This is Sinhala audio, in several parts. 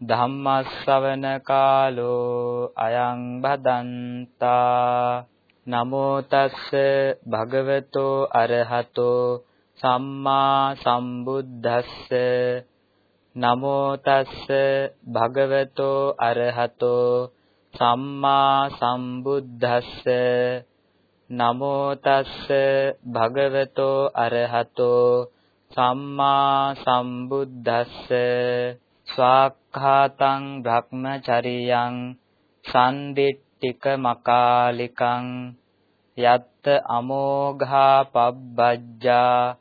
ධම්මස්සවන කාලෝ අයං බදන්තා නමෝ තස්ස භගවතෝ අරහතෝ සම්මා සම්බුද්දස්ස නමෝ තස්ස භගවතෝ අරහතෝ සම්මා සම්බුද්දස්ස නමෝ තස්ස භගවතෝ අරහතෝ සම්මා සම්බුද්දස්ස. ස්වාක්ඛාතං බ්‍රහ්මචරියං සම්දිට්ඨික මකාලිකං යත්ත අමෝඝා පබ්බජ්ජා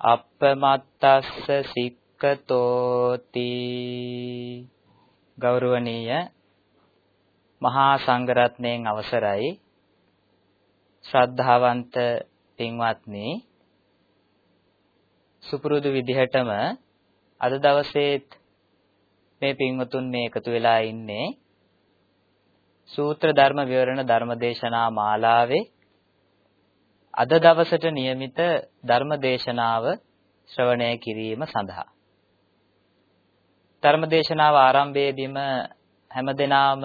අප්පමත්තස්ස සික්කතෝති ගෞරවනීය මහා සංඝරත්නයන් අවසරයි. ශ්‍රද්ධාවන්ත පින්වත්නි සුපුරුදු විදිහටම අද දවසේත් මේ පින්වතුන් මේ එකතු වෙලා ඉන්නේ සූත්‍ර ධර්ම විවරණ ධර්මදේශනා මාලාවේ අද දවසට નિયમિત ධර්මදේශනාව ශ්‍රවණය කිරීම සඳහා ධර්මදේශනාව ආරම්භයේදීම හැමදෙනාම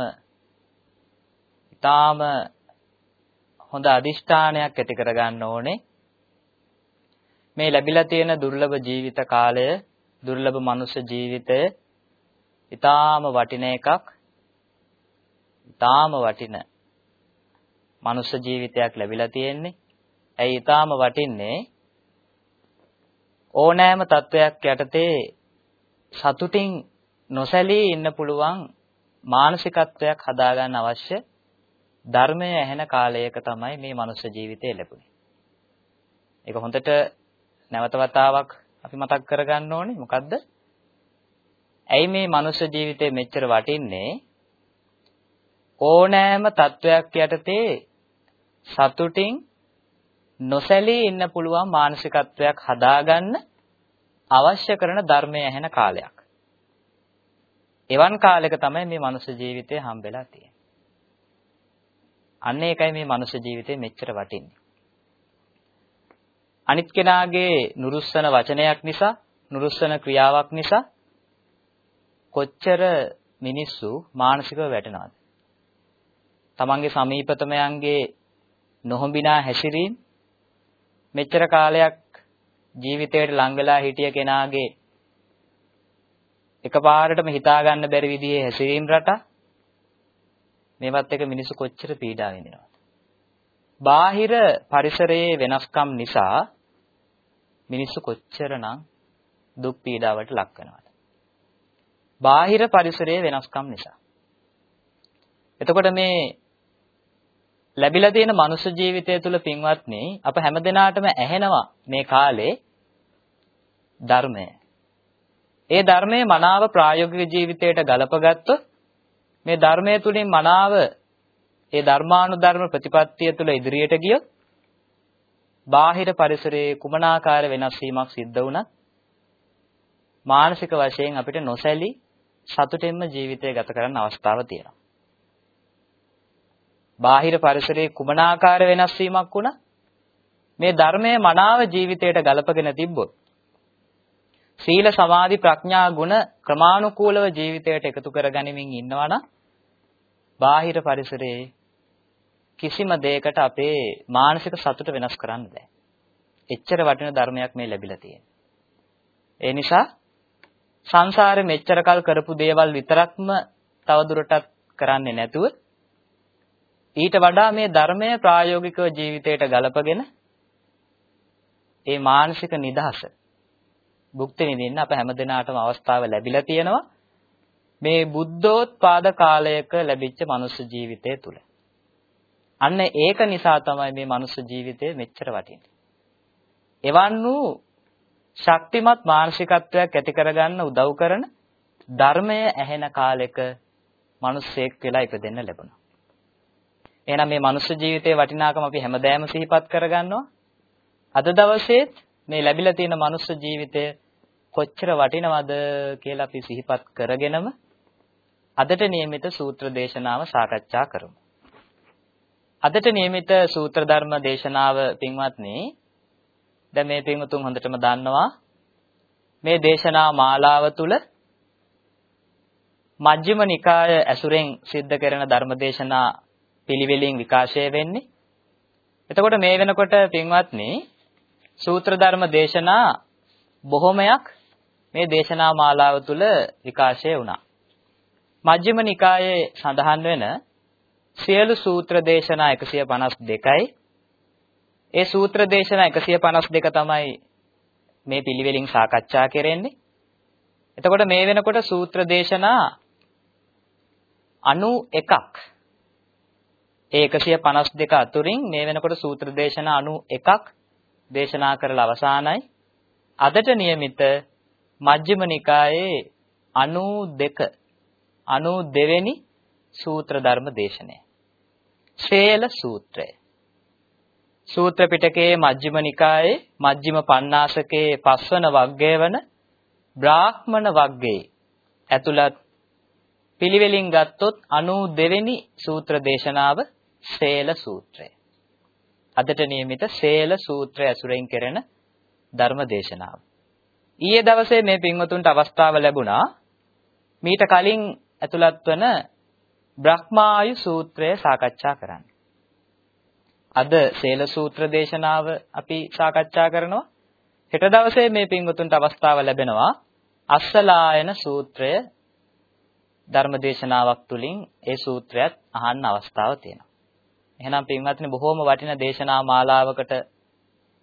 ඊටාම හොඳ අදිෂ්ඨානයක් ඇති කරගන්න ඕනේ මේ ලැබිලා තියෙන දුර්ලභ ජීවිත කාලය දුර්ලභ මනුෂ්‍ය ජීවිතය ඊටාම වටින එකක්. ඊටාම වටින මනුෂ්‍ය ජීවිතයක් ලැබිලා තියෙන්නේ. ඇයි ඊටාම වටින්නේ? ඕනෑම තත්වයක් යටතේ සතුටින් නොසැලී ඉන්න පුළුවන් මානසිකත්වයක් හදාගන්න අවශ්‍ය ධර්මය ඇහෙන කාලයක තමයි මේ මනුෂ්‍ය ජීවිතය ලැබුණේ. ඒක හොඳට නැවත වතාවක් අපි මතක් කරගන්න ඕනේ. මොකද්ද? ඇයි මේ මනුෂ්‍ය ජීවිතේ මෙච්චර වටින්නේ? ඕනෑම තත්වයක් යටතේ සතුටින් නොසැලී ඉන්න පුළුවන් මානසිකත්වයක් හදාගන්න අවශ්‍ය කරන ධර්මය ඇහෙන කාලයක්. එවන් කාලයක තමයි මේ මනුෂ්‍ය ජීවිතය හම්බෙලා තියෙන්නේ. අන්න ඒකයි මේ මනුෂ්‍ය ජීවිතේ මෙච්චර වටින්නේ. අනිත් කෙනාගේ නුරුස්සන වචනයක් නිසා, නුරුස්සන ක්‍රියාවක් නිසා කොච්චර මිනිස්සු මානසිකව වැටෙනවද? තමන්ගේ සමීපතමයන්ගේ නොහොඹිනා හැසිරීම මෙච්චර කාලයක් ජීවිතයට ලං වෙලා හිටිය කෙනාගේ එකපාරටම හිතා ගන්න බැරි විදිහේ හැසිරීම රටා මේවත් එක මිනිස්සු කොච්චර පීඩා විඳිනවද? බාහිර පරිසරයේ වෙනස්කම් නිසා මිනිස්සු කොච්චරනම් දුක් පීඩාවට ලක් වෙනවද? බාහිර පරිසරයේ වෙනස්කම් නිසා. එතකොට මේ ලැබිලා තියෙන මනුෂ්‍ය ජීවිතය තුළ පින්වත්නි අප හැමදෙනාටම ඇහෙනවා මේ කාලේ ධර්මය. ඒ ධර්මයේ මනාව ප්‍රායෝගික ජීවිතයට ගලපගත්තොත් මේ ධර්මයේ තුලින් මනාව ඒ ධර්මානුධර්ම ප්‍රතිපත්තිය තුළ ඉදිරියට ගියොත් බාහිර පරිසරයේ කුමනාකාර වෙනස් වීමක් සිද්ධ වුණත් මානසික වශයෙන් අපිට නොසැලී සතුටින්ම ජීවිතය ගත කරන්න අවස්ථාව තියෙනවා. බාහිර පරිසරයේ කුමනාකාර වෙනස් වීමක් වුණා මේ ධර්මයේ මනාව ජීවිතයට ගලපගෙන තිබ්බොත් සීල සමාධි ප්‍රඥා ගුණ ක්‍රමානුකූලව ජීවිතයට එකතු කරගනිමින් ඉන්නවනම් බාහිර පරිසරයේ කිසිම දෙයකට අපේ මානසික සතුට වෙනස් කරන්න බෑ. එච්චර වටින ධර්මයක් මේ ලැබිලා තියෙනවා. ඒ නිසා සංසාරේ මෙච්චර කල් කරපු දේවල් විතරක්ම තවදුරටත් කරන්නේ නැතුව ඊට වඩා මේ ධර්මය ප්‍රායෝගිකව ජීවිතයට ගලපගෙන ඒ මානසික නිදහස භුක්ති විඳින්න අප හැමදෙනාටම අවස්ථාව ලැබිලා තියෙනවා මේ බුද්ධෝත්පාද කාලයක ලැබිච්ච මනුස්ස ජීවිතය තුල. අන්න ඒක නිසා තමයි මේ මනුස්ස ජීවිතය මෙච්චර වටින්නේ. එවන් වූ ශක්තිමත් මානසිකත්වයක් ඇති කරගන්න උදව් කරන ධර්මය ඇහෙන කාලෙක මිනිස්සෙක් වෙලා ඉපදෙන්න ලැබුණා. එහෙනම් මේ මනුස්ස ජීවිතයේ වටිනාකම අපි හැමදාම සිහිපත් කරගන්නවා. අද දවසේත් මේ ලැබිලා තියෙන මනුස්ස ජීවිතය කොච්චර වටිනවද කියලා අපි සිහිපත් කරගෙනම අදට નિયમિત සූත්‍ර දේශනාව සාකච්ඡා කරමු. අදට નિયમિત සූත්‍ර ධර්ම දේශනාව පින්වත්නි දැන් මේ පින්වතුන් හොඳටම දන්නවා මේ දේශනා මාලාව තුළ මජ්ක්‍ධිම නිකාය ඇසුරෙන් සිද්ධ කරන ධර්මදේශනා පිළිවෙලින් විකාශය වෙන්නේ. එතකොට මේ වෙනකොට පින්වත්නි සූත්‍ර ධර්ම දේශනා බොහොමයක් මේ දේශනා මාලාව තුළ විකාශය වුණා. මජ්ක්‍ධිම නිකායේ සඳහන් වෙන සියලු සූත්‍ර දේශනා 152යි. ඒ සූත්‍ර දේශනා 152 තමයි මේ පිළිවෙලින් සාකච්ඡා කරන්නේ. එතකොට මේ වෙනකොට සූත්‍ර දේශනා 91ක් ඒ 152 අතුරින් මේ වෙනකොට සූත්‍ර දේශනා 91ක් දේශනා කරලා අවසానයි. අදට નિયમિત මජ්ක්‍ධිම නිකායේ 92 92 වෙනි සූත්‍ර ධර්ම දේශනය. ශේල සූත්‍රය. සූත්‍ර පිටකයේ මජ්ක්‍ධිම නිකායේ මජ්ක්‍ධිම පඤ්ඤාසකයේ පස්වන වග්ගය වන බ්‍රාහ්මණ වග්ගයේ ඇතුළත් පිළිවෙලින් ගත්තොත් 92 වෙනි සූත්‍ර දේශනාව ශේල සූත්‍රය. අදට નિયમિત ශේල සූත්‍රය ඇසුරෙන් කෙරෙන ධර්ම දේශනාව. ඊයේ දවසේ මේ පින්වතුන්ට අවස්ථාව ලැබුණා මීට කලින් ඇතුළත් වන බ්‍රහ්මායු සූත්‍රය සාකච්ඡා කරන්න. අද ශේල සූත්‍ර දේශනාව අපි සාකච්ඡා කරනවා. හෙට දවසේ මේ පින්වතුන්ට අවස්ථාව ලැබෙනවා අස්සලායන සූත්‍රය ධර්ම දේශනාවක් තුළින් ඒ සූත්‍රයත් අහන්න අවස්ථාව තියෙනවා. එහෙනම් පින්වත්නි බොහෝම වටින දේශනා මාලාවකට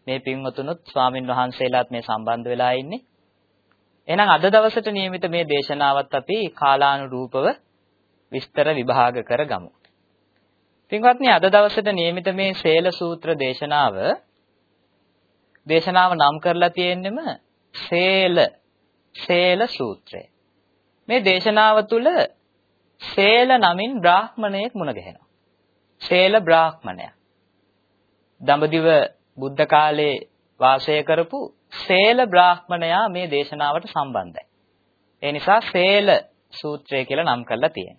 මේ පින්වතුනුත් ස්වාමින් වහන්සේලාත් මේ සම්බන්ධ වෙලා ඉන්නේ. එහෙනම් අද දවසට નિયમિત මේ දේශනාවත් අපි කාලානුරූපව විස්තර විභාග කරගමු. පින්වත්නි අද දවසට નિયમિત මේ සේල සූත්‍ර දේශනාව දේශනාව නම් කරලා තියෙන්නෙම සේල සේල සූත්‍රය. මේ දේශනාව තුළ සේල නමින් බ්‍රාහ්මණයෙක් මුණ ගැහෙනවා. සේල බ්‍රාහ්මණයා. දඹදිව බුද්ධ කාලේ වාසය කරපු සේල බ්‍රාහ්මණයා මේ දේශනාවට සම්බන්ධයි. ඒ නිසා සේල සූත්‍රය කියලා නම් කරලා තියෙනවා.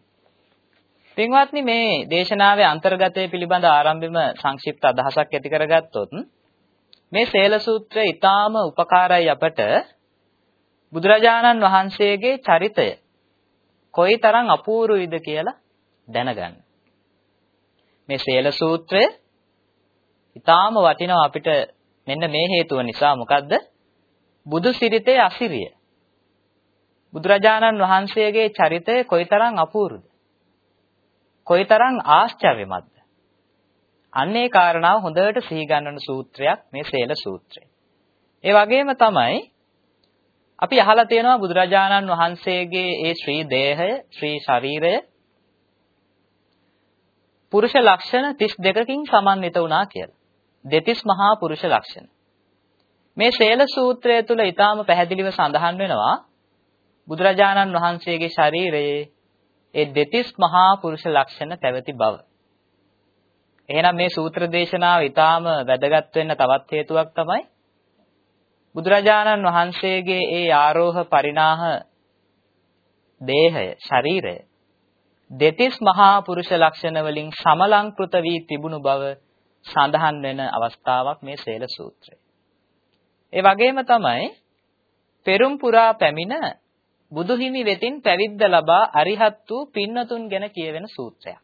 පින්වත්නි මේ දේශනාවේ අන්තර්ගතය පිළිබඳ ආරම්භෙම සංක්ෂිප්ත අදහසක් ඇති කරගත්තොත් මේ සේල සූත්‍රය ඊටාම උපකාරයි අපට බුදුරජාණන් වහන්සේගේ චරිතය කොයිතරම් අපූර්වයිද කියලා දැනගන්න. මේ සේල සූත්‍රය ඊටාම වටිනවා අපිට මෙන්න මේ හේතුව නිසා මොකද්ද? බුදු සිරිතේ අසිරිය. බුදුරජාණන් වහන්සේගේ චරිතය කොයිතරම් අපූර්වද? කොයිතරම් ආශ්චර්යමත්ද? අන්නේ කාරණාව හොඳට සිහි ගන්නන සූත්‍රයක් මේ සේල සූත්‍රය. ඒ වගේම තමයි අපි අහලා තියෙනවා බුදුරජාණන් වහන්සේගේ ඒ ශ්‍රී දේහය, ශ්‍රී ශරීරය පුරුෂ ලක්ෂණ 32කින් සමන්විත වුණා කියලා. දෙතිස් මහා පුරුෂ ලක්ෂණ. මේ ශේල සූත්‍රය තුල ඊටාම පැහැදිලිව සඳහන් වෙනවා බුදුරජාණන් වහන්සේගේ ශරීරයේ ඒ දෙතිස් මහා පුරුෂ ලක්ෂණ පැවති බව. එහෙනම් මේ සූත්‍ර දේශනාව ඊටාම වැදගත් වෙන්න තවත් හේතුවක් තමයි බුදුරජාණන් වහන්සේගේ ඒ ආරෝහ පරිණාහ දේහය ශරීරය දෙතිස් මහා පුරුෂ ලක්ෂණ වලින් සමලංකృత වී තිබුණු බව සඳහන් වෙන අවස්ථාවක් මේ සේල සූත්‍රය. ඒ වගේම තමයි පෙරුම් පුරා පැමිණ බුදුහිමි වෙතින් පැවිද්ද ලබා අරිහත් වූ පින්නතුන් ගැන කියවෙන සූත්‍රයක්.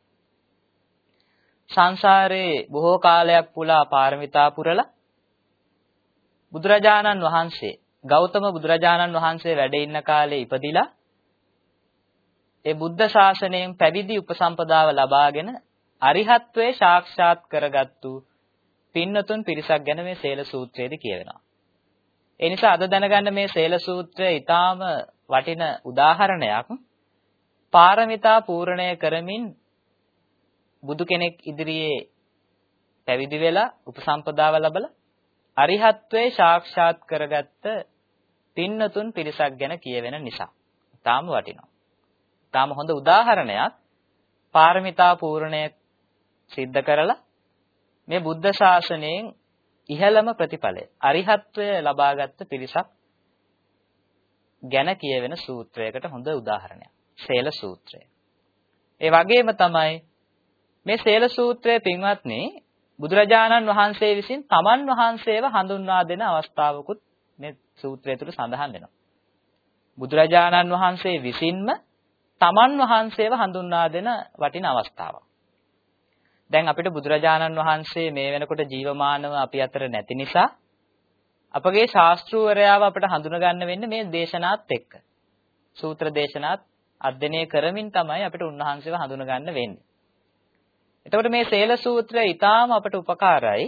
සංසාරේ බොහෝ කාලයක් පුලා පාරමිතා පුරලා බුදුරජාණන් වහන්සේ ගෞතම බුදුරජාණන් වහන්සේ වැඩ ඉන්න කාලේ ඉපදිලා ඒ බුද්ධ ශාසනයෙන් පැවිදි උපසම්පදාව ලබාගෙන අරිහත්වයේ සාක්ෂාත් කරගත්තු පින්නතුන් පිරිසක් ගැන මේ සේල සූත්‍රයේදී කියවෙනවා. ඒ නිසා අද දැනගන්න මේ සේල සූත්‍රය ඊටාම වටින උදාහරණයක්. පාරමිතා පූර්ණය කරමින් බුදු කෙනෙක් ඉදිරියේ පැවිදි වෙලා උපසම්පදාව ලැබලා අරිහත්වයේ සාක්ෂාත් කරගත්ත පින්නතුන් පිරිසක් ගැන කියවෙන නිසා. තාම වටිනවා. තාම හොඳ උදාහරණයක් පාරමිතා පූර්ණය සිද්ධ කරලා මේ බුද්ධ ශාසනයෙන් ඉහළම ප්‍රතිඵලය අරිහත්වය ලබාගත් පිරිසක් ගැන කියවෙන සූත්‍රයකට හොඳ උදාහරණයක්. සේල සූත්‍රය. ඒ වගේම තමයි මේ සේල සූත්‍රයේ පින්වත්නි බුදුරජාණන් වහන්සේ විසින් තමන් වහන්සේව හඳුන්වා දෙන අවස්ථාවකුත් මේ සූත්‍රය තුළ සඳහන් වෙනවා. බුදුරජාණන් වහන්සේ විසින්ම තමන් වහන්සේව හඳුන්වා දෙන වටින අවස්ථාවක්. දැන් අපිට බුදුරජාණන් වහන්සේ මේ වෙනකොට ජීවමානව අපි අතර නැති නිසා අපගේ ශාස්ත්‍රූවරයාව අපිට හඳුන ගන්න වෙන්නේ මේ දේශනාත් එක්ක. සූත්‍ර දේශනාත් අධ්‍යයනය කරමින් තමයි අපිට උන්වහන්සේව හඳුන ගන්න වෙන්නේ. එතකොට මේ සේල සූත්‍රය ඊටාම අපට උපකාරයි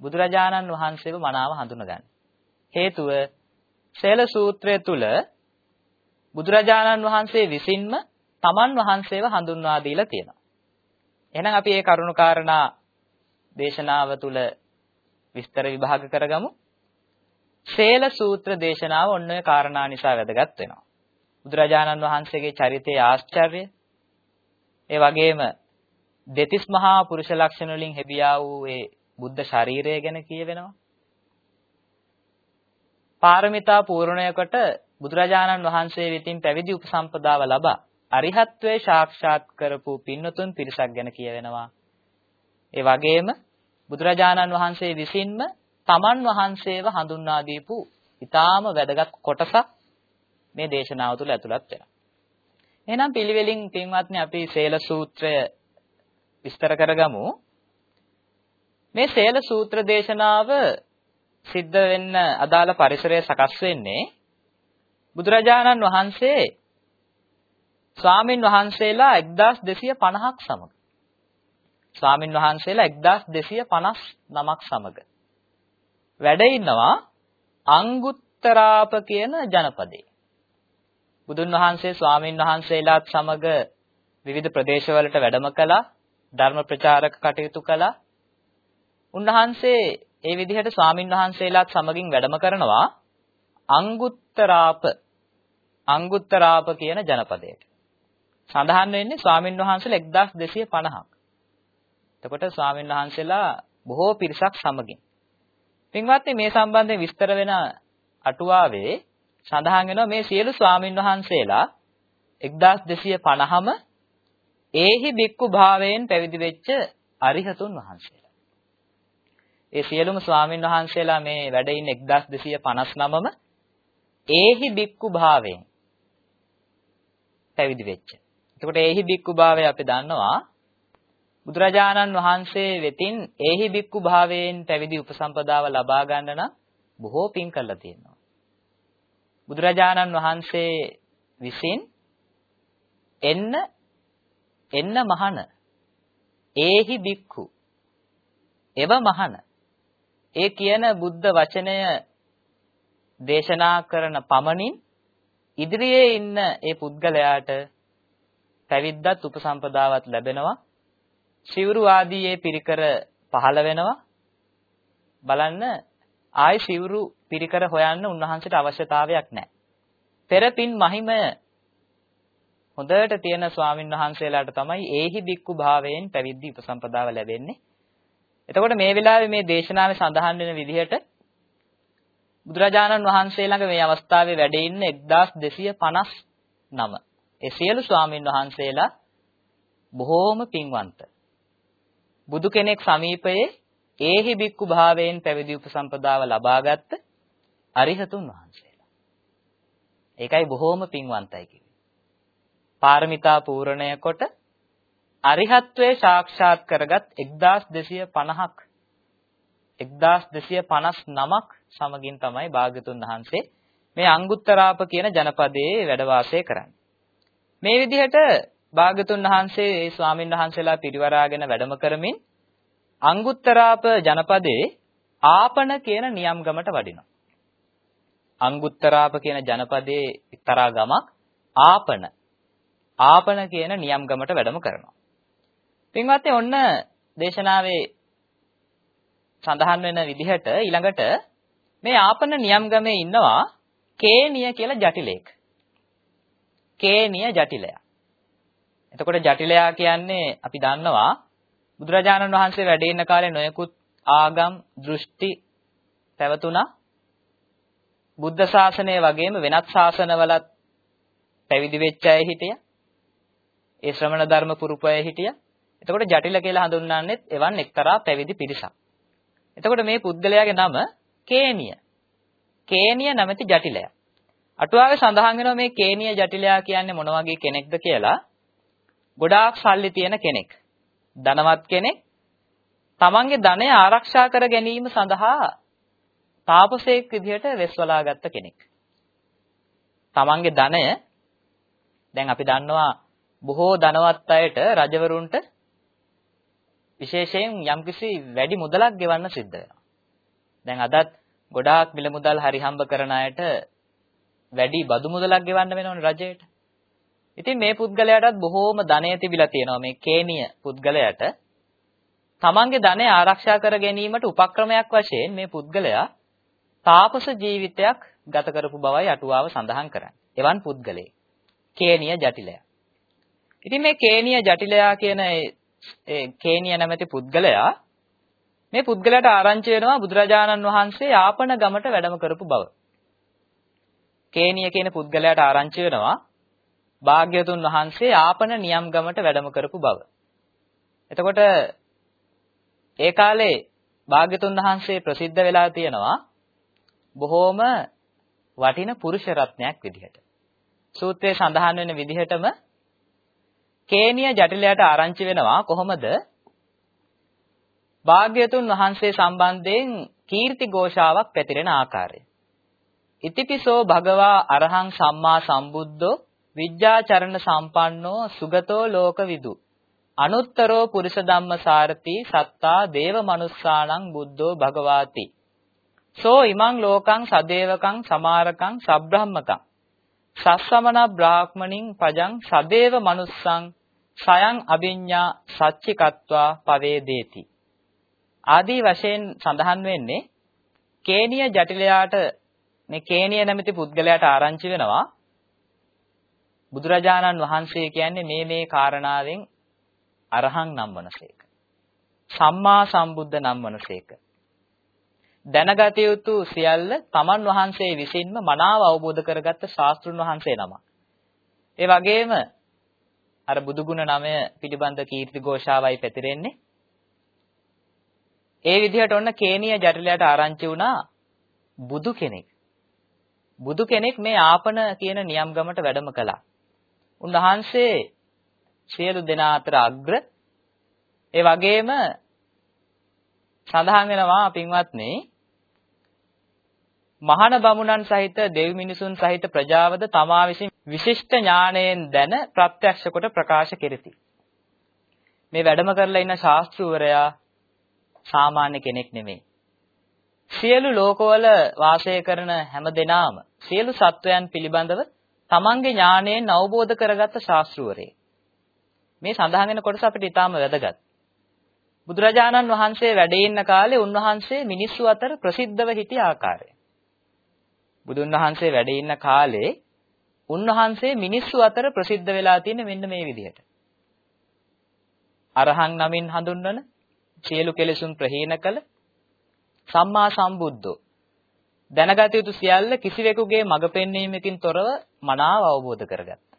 බුදුරජාණන් වහන්සේව මනාව හඳුනගන්න. හේතුව සේල සූත්‍රය තුල බුදුරජාණන් වහන්සේ විසින්ම තමන් වහන්සේව හඳුන්වා දීලා තියෙනවා. එහෙනම් අපි මේ කරුණු කාරණා දේශනාව තුල විස්තර විභාග කරගමු. සේල සූත්‍ර දේශනාව ඔන්න ඔය කාරණා නිසා වැදගත් වෙනවා. බුදුරජාණන් වහන්සේගේ චරිතයේ ආශ්චර්ය ඒ වගේම දෙතිස් මහා පුරුෂ ලක්ෂණ වලින් හැදියා වූ ඒ බුද්ධ ශරීරය ගැන කියවෙනවා. පාරමිතා පූර්ණයකට බුදුරජාණන් වහන්සේ වෙතින් පැවිදි උපසම්පදාව ලබා අරිහත්ත්වයේ සාක්ෂාත් කරපු පින්නතුන් පිරිසක් ගැන කියවෙනවා. ඒ වගේම බුදුරජාණන් වහන්සේ විසින්ම තමන් වහන්සේව හඳුන්වා දීපු ඊටාම වැදගත් කොටසක් මේ දේශනාව තුළ ඇතුළත් වෙනවා. එහෙනම් පිළිවෙලින් පින්වත්නි අපි සේල සූත්‍රය විස්තර කරගමු. මේ සේල සූත්‍ර දේශනාව සිද්ධ වෙන්න අදාළ පරිසරය සකස් වෙන්නේ බුදුරජාණන් වහන්සේ ස්වාමින් වහන්සේලා 1250ක් සමග ස්වාමින් වහන්සේලා 1259ක් සමග වැඩ ඉන්නවා අංගුත්තරාප කියන ජනපදේ. බුදුන් වහන්සේ ස්වාමින් වහන්සේලාත් සමග විවිධ ප්‍රදේශවලට වැඩම කළා ධර්ම ප්‍රචාරක කටයුතු කළා. උන්වහන්සේ ඒ විදිහට ස්වාමින් වහන්සේලාත් සමගින් වැඩම කරනවා අංගුත්තරාප අංගුත්තරාප කියන ජනපදයට. සඳහන් වෙන්නේ ස්වාමින් වහන්සේලා 1250ක්. එතකොට ස්වාමින් වහන්සේලා බොහෝ පිරිසක් සමගින්. පින්වත්නි මේ සම්බන්ධයෙන් විස්තර වෙන අටුවාවේ සඳහන් වෙනවා මේ සියලු ස්වාමින් වහන්සේලා 1250ම ඒහි බික්කු භාවයෙන් පැවිදි වෙච්ච අරිහතුන් වහන්සේලා. ඒ සියලුම ස්වාමින් වහන්සේලා මේ වැඩ ඉන්න 1259ම ඒහි බික්කු භාවයෙන් පැවිදි වෙච්ච. එතකොට ඒහි බික්කු භාවය අපි දන්නවා බුදුරජාණන් වහන්සේ වෙතින් ඒහි බික්කු භාවයෙන් පැවිදි උපසම්පදාව ලබා ගන්න නම් බොහෝ පින් කළා තියෙනවා. බුදුරජාණන් වහන්සේ විසින් එන්න එන්න මහන ඒහි බික්කු එව මහන ඒ කියන බුද්ධ වචනය දේශනා කරන පමණින් ඉදිරියේ ඉන්න ඒ පුද්ගලයාට පැවිද්දත් උපසම්පදාවත් ලැබෙනවා සිවුරු ආදී ඒ පිරිකර පහළ වෙනවා බලන්න ආයි සිවුරු පිරිකර හොයන්න උන්වහන්සේට අවශ්‍යතාවයක් නැහැ. පෙරපින් මහිමය හොඳට තියෙන ස්වාමින් වහන්සේලාට තමයි ඒහි බික්කු භාවයෙන් පැවිදි උපසම්පදාව ලැබෙන්නේ. එතකොට මේ වෙලාවේ මේ දේශනාවේ සඳහන් වෙන විදිහට බුදුරජාණන් වහන්සේ ළඟ මේ අවස්ථාවේ වැඩ ඉන්න 1259. ඒ සියලු ස්වාමින් වහන්සේලා බොහෝම පින්වන්ත. බුදු කෙනෙක් සමීපයේ ඒහි බික්කු භාවයෙන් පැවිදි උපසම්පදාව ලබාගත් අරිහතුන් වහන්සේලා. ඒකයි බොහෝම පින්වන්තයි කිව්වේ. පාරමිතා පූර්ණය කොට අරිහත්වයේ සාක්ෂාත් කරගත් 1250ක් 1259ක් සමගින් තමයි භාග්‍යතුන් වහන්සේ මේ අංගුත්තරාප කියන ජනපදයේ වැඩ වාසය කරන්නේ. මේ විදිහට භාග්‍යතුන් වහන්සේ ඒ ස්වාමින් වහන්සේලා පිරිවරාගෙන වැඩම කරමින් අංගුත්තරාප ජනපදයේ ආපන කියන නියම්ගමට වඩිනවා. අංගුත්තරාප කියන ජනපදයේ එක්තරා ගමක් ආපන ආපන කියන නියම්ගමට වැඩම කරනවා. පින්වත්නි ඔන්න දේශනාවේ සඳහන් වෙන විදිහට ඊළඟට මේ ආපන නියම්ගමේ ඉන්නවා කේනිය කියලා ජටිලෙක්. කේනිය ජටිලයා. එතකොට ජටිලයා කියන්නේ අපි දන්නවා බුදුරජාණන් වහන්සේ වැඩ ඉන්න කාලේ නොයෙකුත් ආගම් දෘෂ්ටි පැවතුණා. බුද්ධ ශාසනය වගේම වෙනත් ශාසනවලත් පැවිදි වෙච්ච අය හිටියා. ඒ ශ්‍රමණ ධර්ම පුරුපු අය හිටියා. එතකොට ජටිල කියලා හඳුන්වන්නේත් එවන් එක්තරා පැවිදි පිරිසක්. එතකොට මේ පුද්ගලයාගේ නම කේනිය. කේනිය නැමැති ජටිලයා. අටුවාවේ සඳහන් වෙනවා මේ කේනිය ජටිලයා කියන්නේ මොන වගේ කෙනෙක්ද කියලා. ගොඩාක් සල්ලි තියෙන කෙනෙක්. ධනවත් කෙනෙක්. තමන්ගේ ධනය ආරක්ෂා කර ගැනීම සඳහා තාපසයෙක් විදිහට වෙස්වලා ගත්ත කෙනෙක්. තමන්ගේ ධනය දැන් අපි දන්නවා බොහෝ ධනවත් අයට රජවරුන්ට විශේෂයෙන් යම්කිසි වැඩි මුදලක් ගෙවන්න සිද්ධ වෙනවා. දැන් අදත් ගොඩාක් මිල මුදල් හරි හම්බ කරන අයට වැඩි බදු මුදලක් ගෙවන්න වෙනවනේ රජයට. ඉතින් මේ පුද්ගලයාටත් බොහෝම ධනය තිබිලා තියෙනවා මේ කේනිය පුද්ගලයාට. තමන්ගේ ධනය ආරක්ෂා කර ගැනීමට උපක්‍රමයක් වශයෙන් මේ පුද්ගලයා තාපස ජීවිතයක් ගත කරපු බවයි අටුවාව සඳහන් කරන්නේ. එවන් පුද්ගලයෙක්. කේනිය ජටිලයා. ඉතින් මේ කේනිය ජටිලයා කියන ඒ කේනිය නැමැති පුද්ගලයා මේ පුද්ගලයාට ආරංචි වෙනවා බුදුරජාණන් වහන්සේ යාපන ගමට වැඩම කරපු බව. කේනිය කියන පුද්ගලයාට ආරංචි වෙනවා භාග්‍යතුන් වහන්සේ යාපන නියම් ගමට වැඩම කරපු බව. එතකොට ඒ කාලේ භාග්‍යතුන් වහන්සේ ප්‍රසිද්ධ වෙලා තියෙනවා බොහෝම වටින පුරුෂ රත්නයක් විදිහට. සූත්‍රයේ සඳහන් වෙන විදිහටම කේනිය ජටිලයට ආරංචි වෙනවා කොහොමද? භාග්‍යතුන් වහන්සේ සම්බන්ධයෙන් කීර්ති ഘോഷාවක් පැතිරෙන ආකාරය. ඉතිපිසෝ භගවා අරහං සම්මා සම්බුද්ධෝ විද්‍යාචරණ සම්පන්නෝ සුගතෝ ලෝකවිදු. අනුත්තරෝ පුරිස ධම්මසාරති සත්තා දේව මනුස්සාණං බුද්ධෝ භගවාති. සෝ ඉමං ලෝකං සදේවකං සමාරකං සබ්‍රහ්මකං. සස්සමන බ්‍රාහ්මණින් පජං සදේව මනුස්සං සයං අභිඤ්ඤා සච්චිකත්වා පවේදේති. ආදී වශයෙන් සඳහන් වෙන්නේ කේනිය ජටිලයාට මේ කේනිය නැමැති පුද්ගලයාට ආරංචි වෙනවා බුදුරජාණන් වහන්සේ කියන්නේ මේ මේ කාරණාවෙන් අරහං නම් වනසේක. සම්මා සම්බුද්ධ නම් වනසේක. දැනගත යුතු සියල්ල තමන් වහන්සේ විසින්ම මනාව අවබෝධ කරගත්ත ශාස්ත්‍රුන් වහන්සේ නම. ඒ වගේම අර බුදුගුණ නමය පිළිබඳ කීර්ති ഘോഷාවයි පැතිරෙන්නේ. ඒ විදිහට ඔන්න කේනිය ජටිලයට ආරංචි වුණා බුදු කෙනෙක්. බුදු කෙනෙක් මේ ආපන කියන නියම් ගමට වැඩම කළා. උන්වහන්සේ සියලු දෙනා අතර අග්‍ර ඒ වගේම සඳහන් වෙනවා පින්වත්නි මහාන බමුණන් සහිත දෙව් මිනිසුන් සහිත ප්‍රජාවද තමා විසින් විශිෂ්ට ඥාණයෙන් දැන ප්‍රත්‍යක්ෂ කොට ප්‍රකාශ කෙරෙති. මේ වැඩම කරලා ඉන්න ශාස්ත්‍රූවරයා සාමාන්‍ය කෙනෙක් නෙමෙයි. සියලු ලෝකවල වාසය කරන හැම දෙනාම සියලු සත්වයන් පිළිබඳව තමන්ගේ ඥාණයෙන් අවබෝධ කරගත්ත ශාස්ත්‍රූවරයෙක්. මේ සඳහන් වෙන කොටස අපිට ඊටාම වැදගත්. බුදුරජාණන් වහන්සේ වැඩ ඉන්න කාලේ උන්වහන්සේ මිනිස්සු අතර ප්‍රසිද්ධව හිටිය ආකාරය. බුදුන් වහන්සේ වැඩ ඉන්න කාලේ උන්වහන්සේ මිනිස්සු අතර ප්‍රසිද්ධ වෙලා තියෙන මෙන්න මේ විදිහට. අරහං නමින් හඳුන්වන සියලු කෙලෙසුන් ප්‍රහීන කළ සම්මා සම්බුද්ධෝ දැනගත යුතු සියල්ල කිසිවෙකුගේ මඟ පෙන්වීමකින් තොරව මනාව අවබෝධ කරගත්තා.